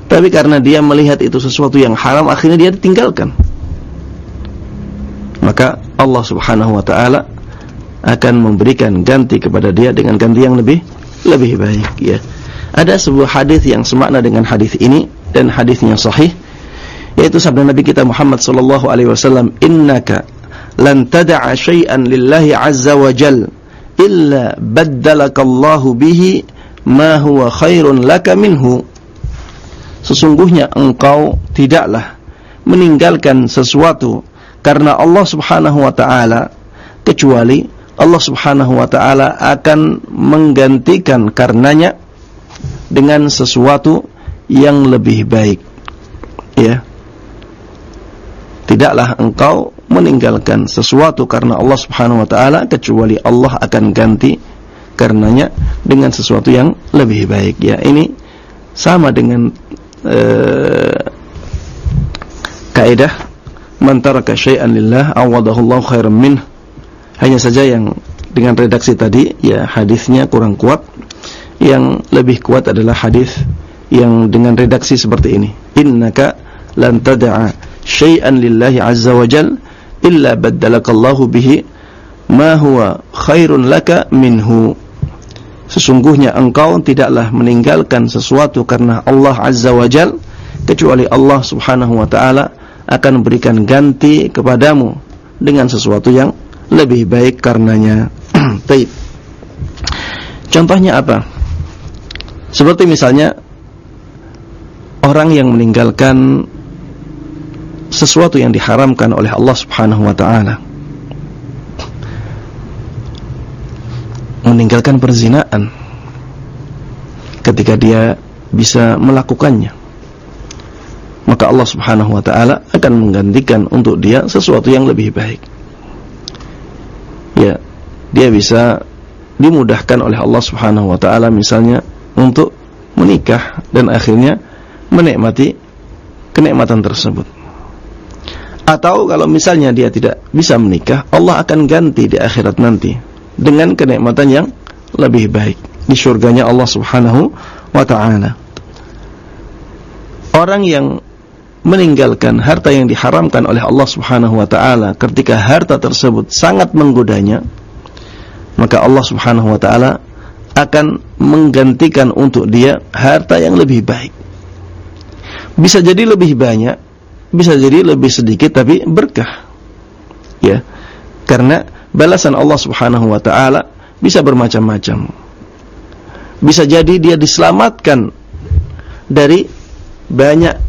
Tapi karena dia melihat itu sesuatu yang haram, akhirnya dia ditinggalkan maka Allah Subhanahu wa taala akan memberikan ganti kepada dia dengan ganti yang lebih lebih baik ya. Ada sebuah hadis yang semakna dengan hadis ini dan hadisnya sahih yaitu sabda Nabi kita Muhammad sallallahu alaihi wasallam innaka lan tad'a syai'an lillahi azza wa jal illa baddalaka Allah bihi ma huwa khairun laka minhu sesungguhnya engkau tidaklah meninggalkan sesuatu karena Allah Subhanahu wa taala kecuali Allah Subhanahu wa taala akan menggantikan karenanya dengan sesuatu yang lebih baik. Ya. Tidaklah engkau meninggalkan sesuatu karena Allah Subhanahu wa taala kecuali Allah akan ganti karenanya dengan sesuatu yang lebih baik. Ya, ini sama dengan uh, kaidah man taraka syai'an lillah awadahu Allah khairan minh hanya saja yang dengan redaksi tadi ya hadisnya kurang kuat. Yang lebih kuat adalah hadis yang dengan redaksi seperti ini. Innaka lan tad'a syai'an lillahi azza wa jal illa baddalakallahu bihi ma huwa khairun laka minhu. Sesungguhnya engkau tidaklah meninggalkan sesuatu karena Allah azza wa jal kecuali Allah subhanahu wa ta'ala akan berikan ganti kepadamu dengan sesuatu yang lebih baik karenanya taib contohnya apa seperti misalnya orang yang meninggalkan sesuatu yang diharamkan oleh Allah Subhanahu wa taala. Meninggalkan perzinaan ketika dia bisa melakukannya. Maka Allah Subhanahu wa taala akan menggantikan untuk dia sesuatu yang lebih baik. Ya, dia bisa dimudahkan oleh Allah Subhanahu wa taala misalnya untuk menikah dan akhirnya menikmati kenikmatan tersebut. Atau kalau misalnya dia tidak bisa menikah, Allah akan ganti di akhirat nanti dengan kenikmatan yang lebih baik di surganya Allah Subhanahu wa taala. Orang yang meninggalkan harta yang diharamkan oleh Allah Subhanahu wa taala ketika harta tersebut sangat menggodanya, maka Allah Subhanahu wa taala akan menggantikan untuk dia harta yang lebih baik. Bisa jadi lebih banyak, bisa jadi lebih sedikit tapi berkah. Ya. Karena balasan Allah Subhanahu wa taala bisa bermacam-macam. Bisa jadi dia diselamatkan dari banyak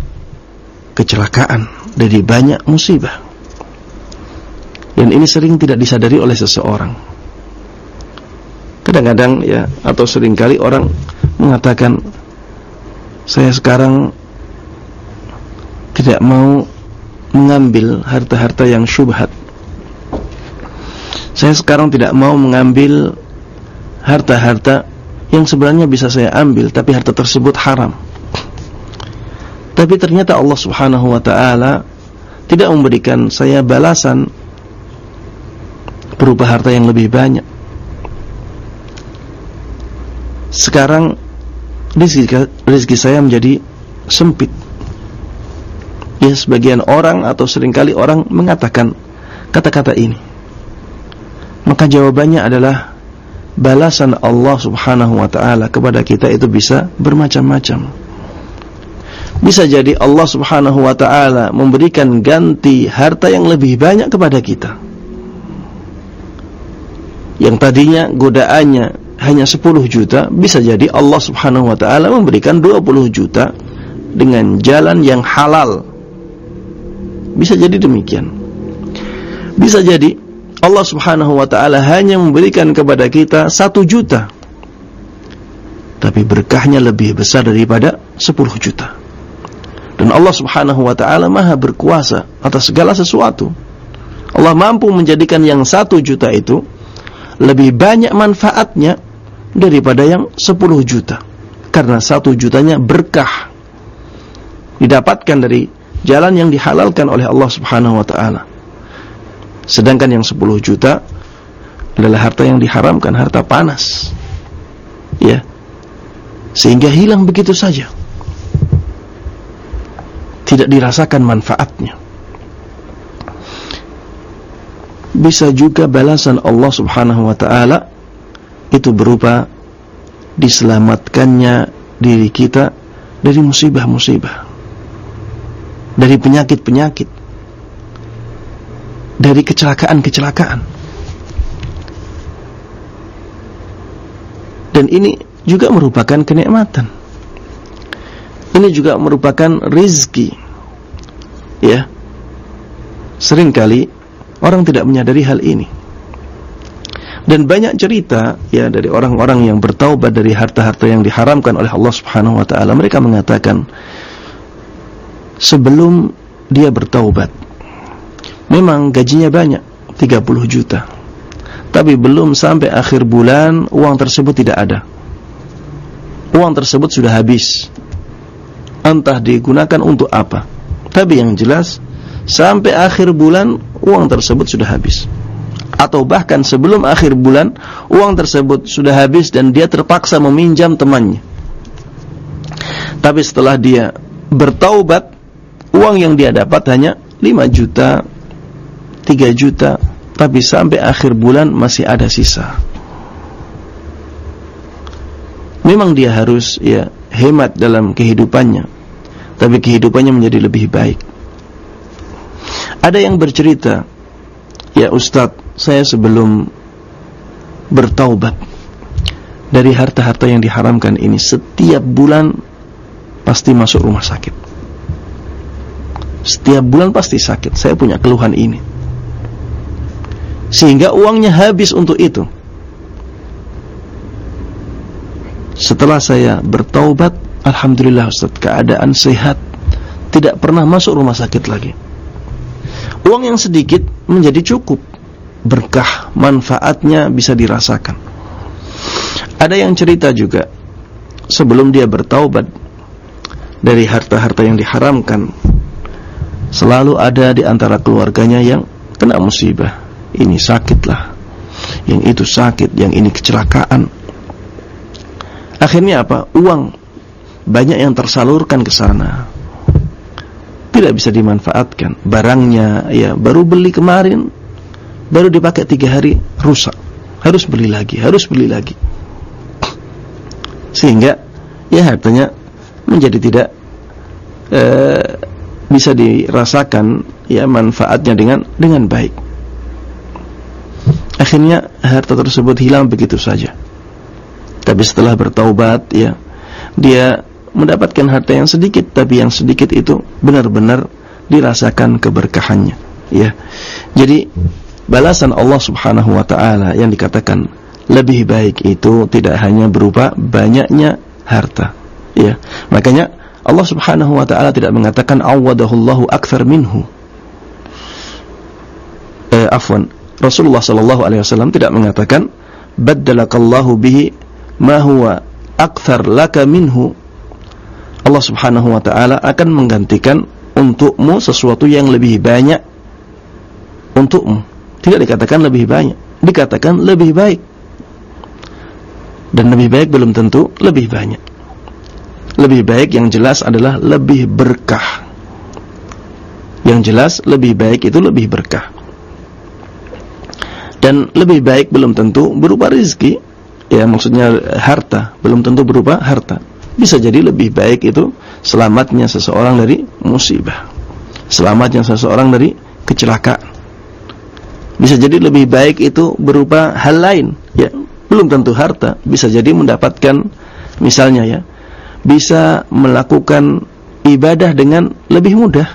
kecelakaan, dari banyak musibah. Dan ini sering tidak disadari oleh seseorang. Kadang-kadang ya atau sering kali orang mengatakan saya sekarang tidak mau mengambil harta-harta yang syubhat. Saya sekarang tidak mau mengambil harta-harta yang sebenarnya bisa saya ambil tapi harta tersebut haram. Tapi ternyata Allah Subhanahu wa taala tidak memberikan saya balasan berupa harta yang lebih banyak. Sekarang rezeki, saya menjadi sempit. Ya sebagian orang atau sering kali orang mengatakan kata-kata ini. Maka jawabannya adalah balasan Allah subhanahu wa ta'ala kepada kita itu bisa bermacam-macam bisa jadi Allah subhanahu wa ta'ala memberikan ganti harta yang lebih banyak kepada kita yang tadinya godaannya hanya 10 juta bisa jadi Allah subhanahu wa ta'ala memberikan 20 juta dengan jalan yang halal bisa jadi demikian. Bisa jadi Allah Subhanahu wa taala hanya memberikan kepada kita satu juta. Tapi berkahnya lebih besar daripada sepuluh juta. Dan Allah Subhanahu wa taala Maha berkuasa atas segala sesuatu. Allah mampu menjadikan yang satu juta itu lebih banyak manfaatnya daripada yang sepuluh juta. Karena satu jutanya berkah didapatkan dari jalan yang dihalalkan oleh Allah Subhanahu wa taala. Sedangkan yang 10 juta adalah harta yang diharamkan, harta panas. Ya. Sehingga hilang begitu saja. Tidak dirasakan manfaatnya. Bisa juga balasan Allah Subhanahu wa taala itu berupa diselamatkannya diri kita dari musibah-musibah dari penyakit-penyakit dari kecelakaan-kecelakaan dan ini juga merupakan kenikmatan ini juga merupakan rizki ya sering kali orang tidak menyadari hal ini dan banyak cerita ya dari orang-orang yang bertaubat dari harta-harta yang diharamkan oleh Allah Subhanahu wa taala mereka mengatakan sebelum dia bertaubat. Memang gajinya banyak, 30 juta. Tapi belum sampai akhir bulan uang tersebut tidak ada. Uang tersebut sudah habis. Entah digunakan untuk apa. Tapi yang jelas sampai akhir bulan uang tersebut sudah habis. atau bahkan sebelum akhir bulan uang tersebut sudah habis dan dia terpaksa meminjam temannya. Tapi setelah dia bertaubat, uang yang dia dapat hanya 5 juta, 3 juta, tapi sampai akhir bulan masih ada sisa. Memang dia harus ya hemat dalam kehidupannya, tapi kehidupannya menjadi lebih baik. Ada yang bercerita, ya Ustadz, saya sebelum bertaubat dari harta-harta yang diharamkan ini setiap bulan pasti masuk rumah sakit. Setiap bulan pasti sakit. Saya punya keluhan ini. Sehingga uangnya habis untuk itu. Setelah saya bertaubat, alhamdulillah Ustaz, keadaan sehat, tidak pernah masuk rumah sakit lagi. Uang yang sedikit menjadi cukup berkah manfaatnya bisa dirasakan. Ada yang cerita juga sebelum dia bertaubat dari harta-harta yang diharamkan selalu ada di antara keluarganya yang kena musibah. Ini sakitlah. Yang itu sakit, yang ini kecelakaan. Akhirnya apa? Uang banyak yang tersalurkan ke sana. Tidak bisa dimanfaatkan. Barangnya ya baru beli kemarin baru dipakai tiga hari rusak harus beli lagi harus beli lagi sehingga ya hartanya menjadi tidak e, bisa dirasakan ya manfaatnya dengan dengan baik akhirnya harta tersebut hilang begitu saja tapi setelah bertaubat ya dia mendapatkan harta yang sedikit tapi yang sedikit itu benar-benar dirasakan keberkahannya ya. Jadi balasan Allah Subhanahu wa taala yang dikatakan lebih baik itu tidak hanya berupa banyaknya harta ya. Makanya Allah Subhanahu wa taala tidak mengatakan awadahullahu akthar minhu. Eh, afwan Rasulullah sallallahu alaihi wasallam tidak mengatakan baddalakallahu bihi ma huwa akthar laka minhu Allah Subhanahu wa taala akan menggantikan untukmu sesuatu yang lebih banyak untukmu tidak dikatakan lebih banyak, dikatakan lebih baik. Dan lebih baik belum tentu lebih banyak. Lebih baik yang jelas adalah lebih berkah. Yang jelas lebih baik itu lebih berkah. Dan lebih baik belum tentu berupa rezeki, ya maksudnya harta, belum tentu berupa harta. Bisa jadi lebih baik itu selamatnya seseorang dari musibah. Selamatnya seseorang dari kecelakaan bisa jadi lebih baik itu berupa hal lain, ya. Belum tentu harta, bisa jadi mendapatkan misalnya ya, bisa melakukan ibadah dengan lebih mudah.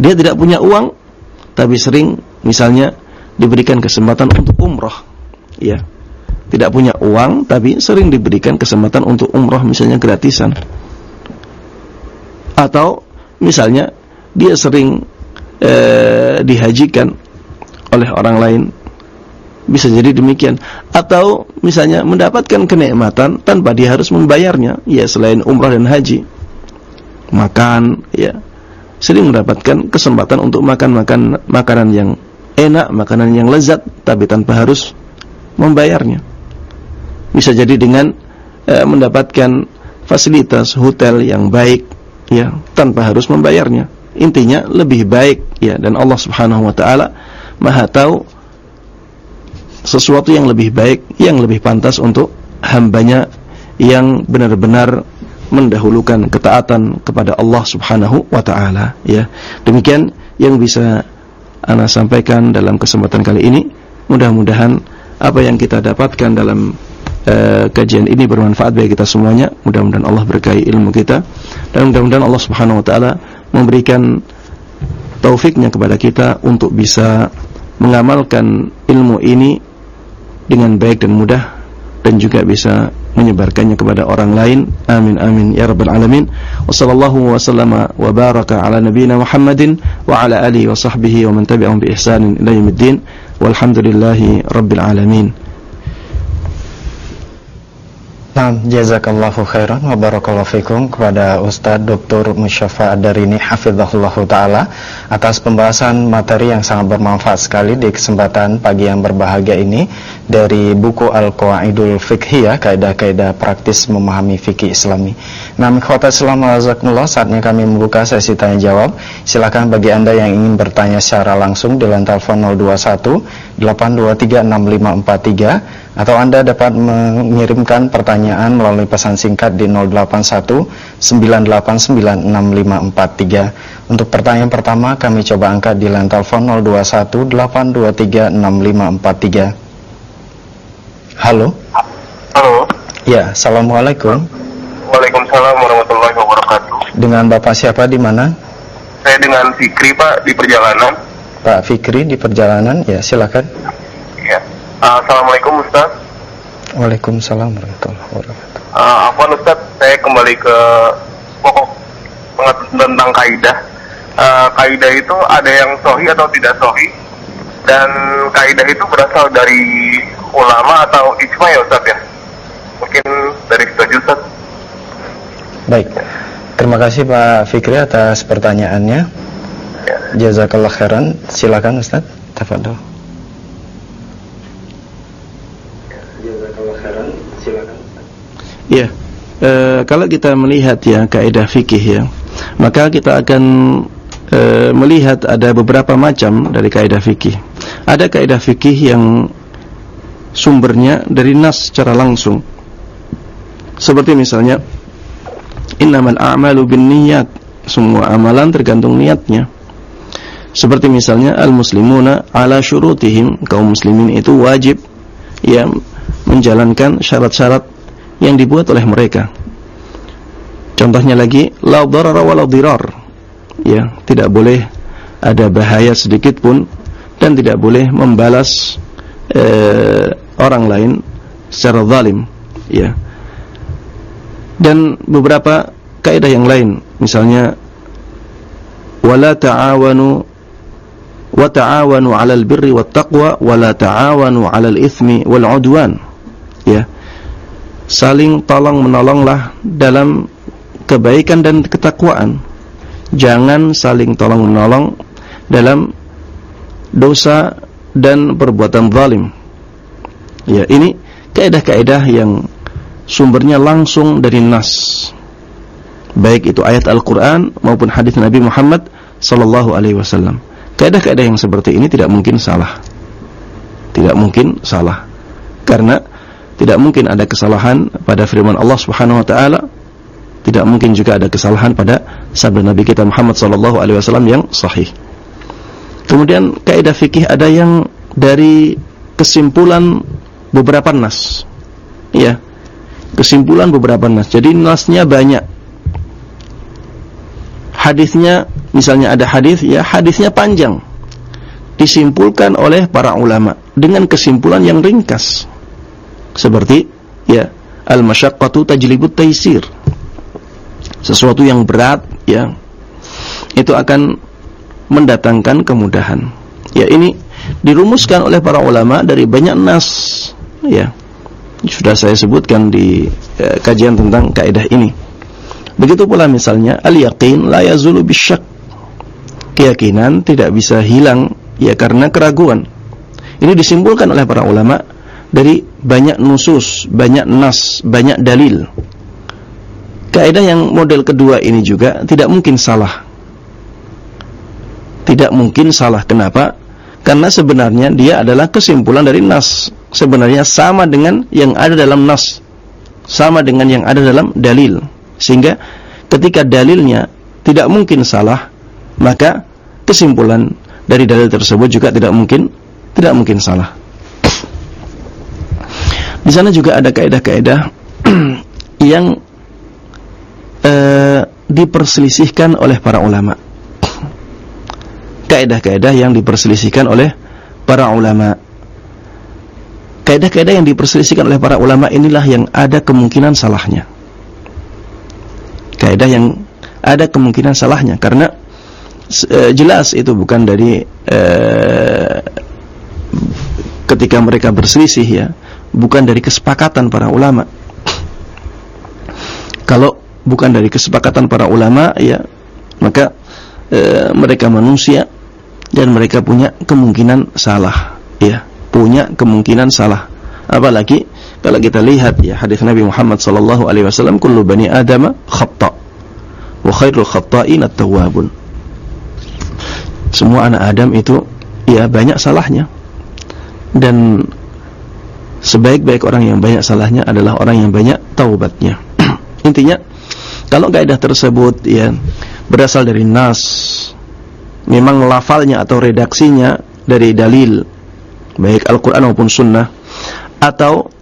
Dia tidak punya uang, tapi sering misalnya diberikan kesempatan untuk umroh, ya. Tidak punya uang, tapi sering diberikan kesempatan untuk umroh misalnya gratisan. Atau misalnya dia sering eh, dihajikan oleh orang lain. Bisa jadi demikian. Atau misalnya mendapatkan kenikmatan tanpa dia harus membayarnya. Ya selain umrah dan haji. Makan ya. Sering mendapatkan kesempatan untuk makan makan makanan yang enak makanan yang lezat tapi tanpa harus membayarnya bisa jadi dengan eh, mendapatkan fasilitas hotel yang baik ya tanpa harus membayarnya intinya lebih baik ya dan Allah Subhanahu wa taala maha tahu sesuatu yang lebih baik, yang lebih pantas untuk hambanya yang benar-benar mendahulukan ketaatan kepada Allah Subhanahu wa taala ya. Demikian yang bisa ana sampaikan dalam kesempatan kali ini. Mudah-mudahan apa yang kita dapatkan dalam uh, kajian ini bermanfaat bagi kita semuanya. Mudah-mudahan Allah berkahi ilmu kita. Dan mudah-mudahan Allah Subhanahu wa taala memberikan taufiknya kepada kita untuk bisa mengamalkan ilmu ini dengan baik dan mudah dan juga bisa menyebarkannya kepada orang lain. Amin amin ya rabbal alamin. Wa sallallahu wa baraka ala nabiyyina Muhammadin wa ala alihi wa sahbihi wa man tabi'ahum bi ihsanin ila yaumiddin walhamdulillahi rabbil alamin Nah, jazakallahu khairan wa barakallahu fikum kepada Ustadz Dr. Musyafa Adarini hafizahullah taala atas pembahasan materi yang sangat bermanfaat sekali di kesempatan pagi yang berbahagia ini dari buku Al-Qawaidul Fiqhiyah kaidah-kaidah praktis memahami fikih Islami. Nah, khotbah selama jazakumullah saatnya kami membuka sesi tanya jawab. Silakan bagi Anda yang ingin bertanya secara langsung di line telepon 021 823 6543 atau Anda dapat mengirimkan pertanyaan melalui pesan singkat di 081 9896543. Untuk pertanyaan pertama kami coba angkat di line telepon 021 823 6543. Halo. Halo. Ya, Assalamualaikum. Waalaikumsalam warahmatullahi wabarakatuh. Dengan Bapak siapa di mana? Saya dengan Fikri Pak di perjalanan. Pak Fikri di perjalanan, ya silakan. Ya. Assalamualaikum Ustaz. Waalaikumsalam warahmatullahi wabarakatuh. Uh, apa Ustaz, saya kembali ke pokok tentang kaidah. Uh, kaidah itu ada yang sohi atau tidak sohi. Dan kaidah itu berasal dari ulama atau ijma ya Ustaz ya? Mungkin dari situ Ustaz. Baik. Terima kasih Pak Fikri atas pertanyaannya. Ya. Jazakallah khairan. Silakan Ustaz. Tafadhol. Ya, e, kalau kita melihat ya kaidah fikih ya, maka kita akan e, melihat ada beberapa macam dari kaidah fikih. Ada kaidah fikih yang sumbernya dari nas secara langsung. Seperti misalnya innamal a'malu binniyat. Semua amalan tergantung niatnya. Seperti misalnya al-muslimuna ala syurutihim, kaum muslimin itu wajib ya menjalankan syarat-syarat yang dibuat oleh mereka. Contohnya lagi, la darara. Ya, tidak boleh ada bahaya sedikit pun dan tidak boleh membalas eh, orang lain secara zalim, ya. Dan beberapa kaidah yang lain, misalnya wala ta'awanu wa ta'awanu 'alal birri wat taqwa wa la ta'awanu 'alal itsmi wal 'udwan. Ya saling tolong menolonglah dalam kebaikan dan ketakwaan. Jangan saling tolong menolong dalam dosa dan perbuatan zalim. Ya, ini kaidah-kaidah yang sumbernya langsung dari nas. Baik itu ayat Al-Qur'an maupun hadis Nabi Muhammad sallallahu alaihi wasallam. Kaidah-kaidah yang seperti ini tidak mungkin salah. Tidak mungkin salah. Karena tidak mungkin ada kesalahan pada firman Allah Subhanahu wa taala. Tidak mungkin juga ada kesalahan pada sabda Nabi kita Muhammad sallallahu alaihi wasallam yang sahih. Kemudian kaidah fikih ada yang dari kesimpulan beberapa nas. Ya. Kesimpulan beberapa nas. Jadi nasnya banyak. Hadisnya misalnya ada hadis ya, hadisnya panjang. Disimpulkan oleh para ulama dengan kesimpulan yang ringkas seperti ya al-masyaqqatu tajlibut taisir sesuatu yang berat ya itu akan mendatangkan kemudahan ya ini dirumuskan oleh para ulama dari banyak nas ya sudah saya sebutkan di eh, kajian tentang kaidah ini begitu pula misalnya al-yaqin la yazulu bisyak keyakinan tidak bisa hilang ya karena keraguan ini disimpulkan oleh para ulama dari banyak nusus, banyak nas, banyak dalil. Kaidah yang model kedua ini juga tidak mungkin salah. Tidak mungkin salah. Kenapa? Karena sebenarnya dia adalah kesimpulan dari nas. Sebenarnya sama dengan yang ada dalam nas. Sama dengan yang ada dalam dalil. Sehingga ketika dalilnya tidak mungkin salah, maka kesimpulan dari dalil tersebut juga tidak mungkin tidak mungkin salah. Di sana juga ada kaidah-kaidah yang uh, diperselisihkan oleh para ulama. Kaidah-kaidah yang diperselisihkan oleh para ulama. Kaidah-kaidah yang diperselisihkan oleh para ulama inilah yang ada kemungkinan salahnya. Kaidah yang ada kemungkinan salahnya karena uh, jelas itu bukan dari uh, ketika mereka berselisih ya bukan dari kesepakatan para ulama. Kalau bukan dari kesepakatan para ulama ya maka e, mereka manusia dan mereka punya kemungkinan salah ya. Punya kemungkinan salah. Apalagi kalau kita lihat ya hadis Nabi Muhammad sallallahu alaihi wasallam kullu bani adam khata wa khairul khata'in at-tawwabun. Semua anak Adam itu ya banyak salahnya. Dan sebaik-baik orang yang banyak salahnya adalah orang yang banyak taubatnya. Intinya kalau kaidah tersebut ya berasal dari nas memang lafalnya atau redaksinya dari dalil baik Al-Qur'an maupun sunnah atau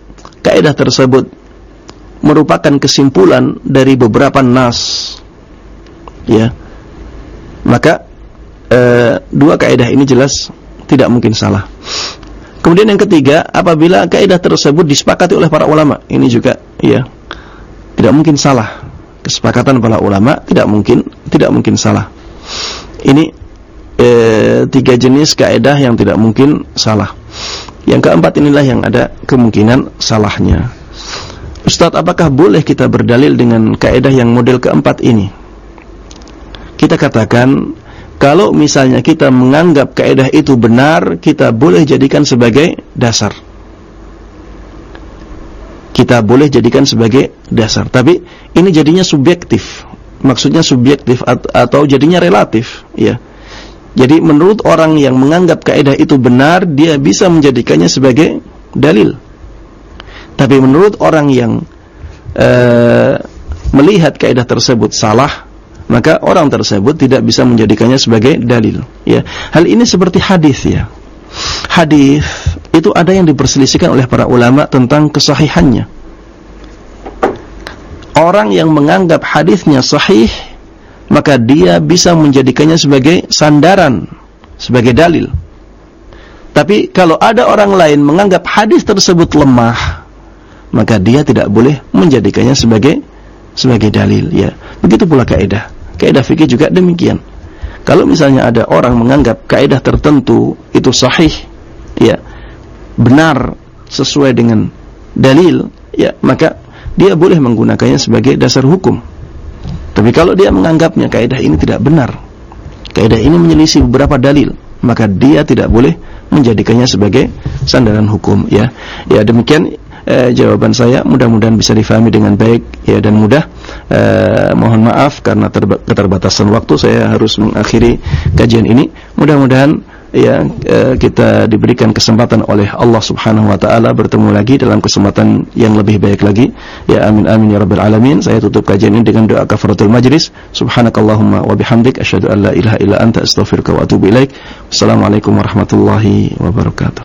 kaidah tersebut merupakan kesimpulan dari beberapa nas ya. Maka e, dua kaidah ini jelas tidak mungkin salah. Kemudian yang ketiga apabila kaidah tersebut disepakati oleh para ulama ini juga ya tidak mungkin salah. Kesepakatan para ulama tidak mungkin tidak mungkin salah. Ini e, tiga jenis kaidah yang tidak mungkin salah yang keempat inilah yang ada kemungkinan salahnya Ustadz apakah boleh kita berdalil dengan kaidah yang model keempat ini kita katakan kalau misalnya kita menganggap kaidah itu benar, kita boleh jadikan sebagai dasar. Kita boleh jadikan sebagai dasar. Tapi ini jadinya subjektif. Maksudnya subjektif atau jadinya relatif, ya. Jadi menurut orang yang menganggap kaidah itu benar, dia bisa menjadikannya sebagai dalil. Tapi menurut orang yang uh, melihat kaidah tersebut salah, maka orang tersebut tidak bisa menjadikannya sebagai dalil. Ya. Hal ini seperti hadis ya. Hadis itu ada yang diperselisihkan oleh para ulama tentang kesahihannya. Orang yang menganggap hadisnya sahih maka dia bisa menjadikannya sebagai sandaran sebagai dalil tapi kalau ada orang lain menganggap hadis tersebut lemah maka dia tidak boleh menjadikannya sebagai sebagai dalil ya begitu pula kaidah Kaidah fikih juga demikian. Kalau misalnya ada orang menganggap kaidah tertentu itu sahih, ya, benar sesuai dengan dalil, ya, maka dia boleh menggunakannya sebagai dasar hukum. Tapi kalau dia menganggapnya kaidah ini tidak benar, kaidah ini menyelisih beberapa dalil, maka dia tidak boleh menjadikannya sebagai sandaran hukum, ya. Ya demikian eh, jawaban saya. Mudah-mudahan bisa difahami dengan baik ya dan mudah. Eh, mohon maaf karena keterbatasan waktu. Saya harus mengakhiri kajian ini. Mudah-mudahan ya kita diberikan kesempatan oleh Allah Subhanahu wa taala bertemu lagi dalam kesempatan yang lebih baik lagi. Ya amin amin ya rabbal alamin. Saya tutup kajian ini dengan doa kafaratul majlis. Subhanakallahumma wa bihamdik asyhadu an la ilaha illa anta astaghfiruka wa atubu ilaik. Assalamualaikum warahmatullahi wabarakatuh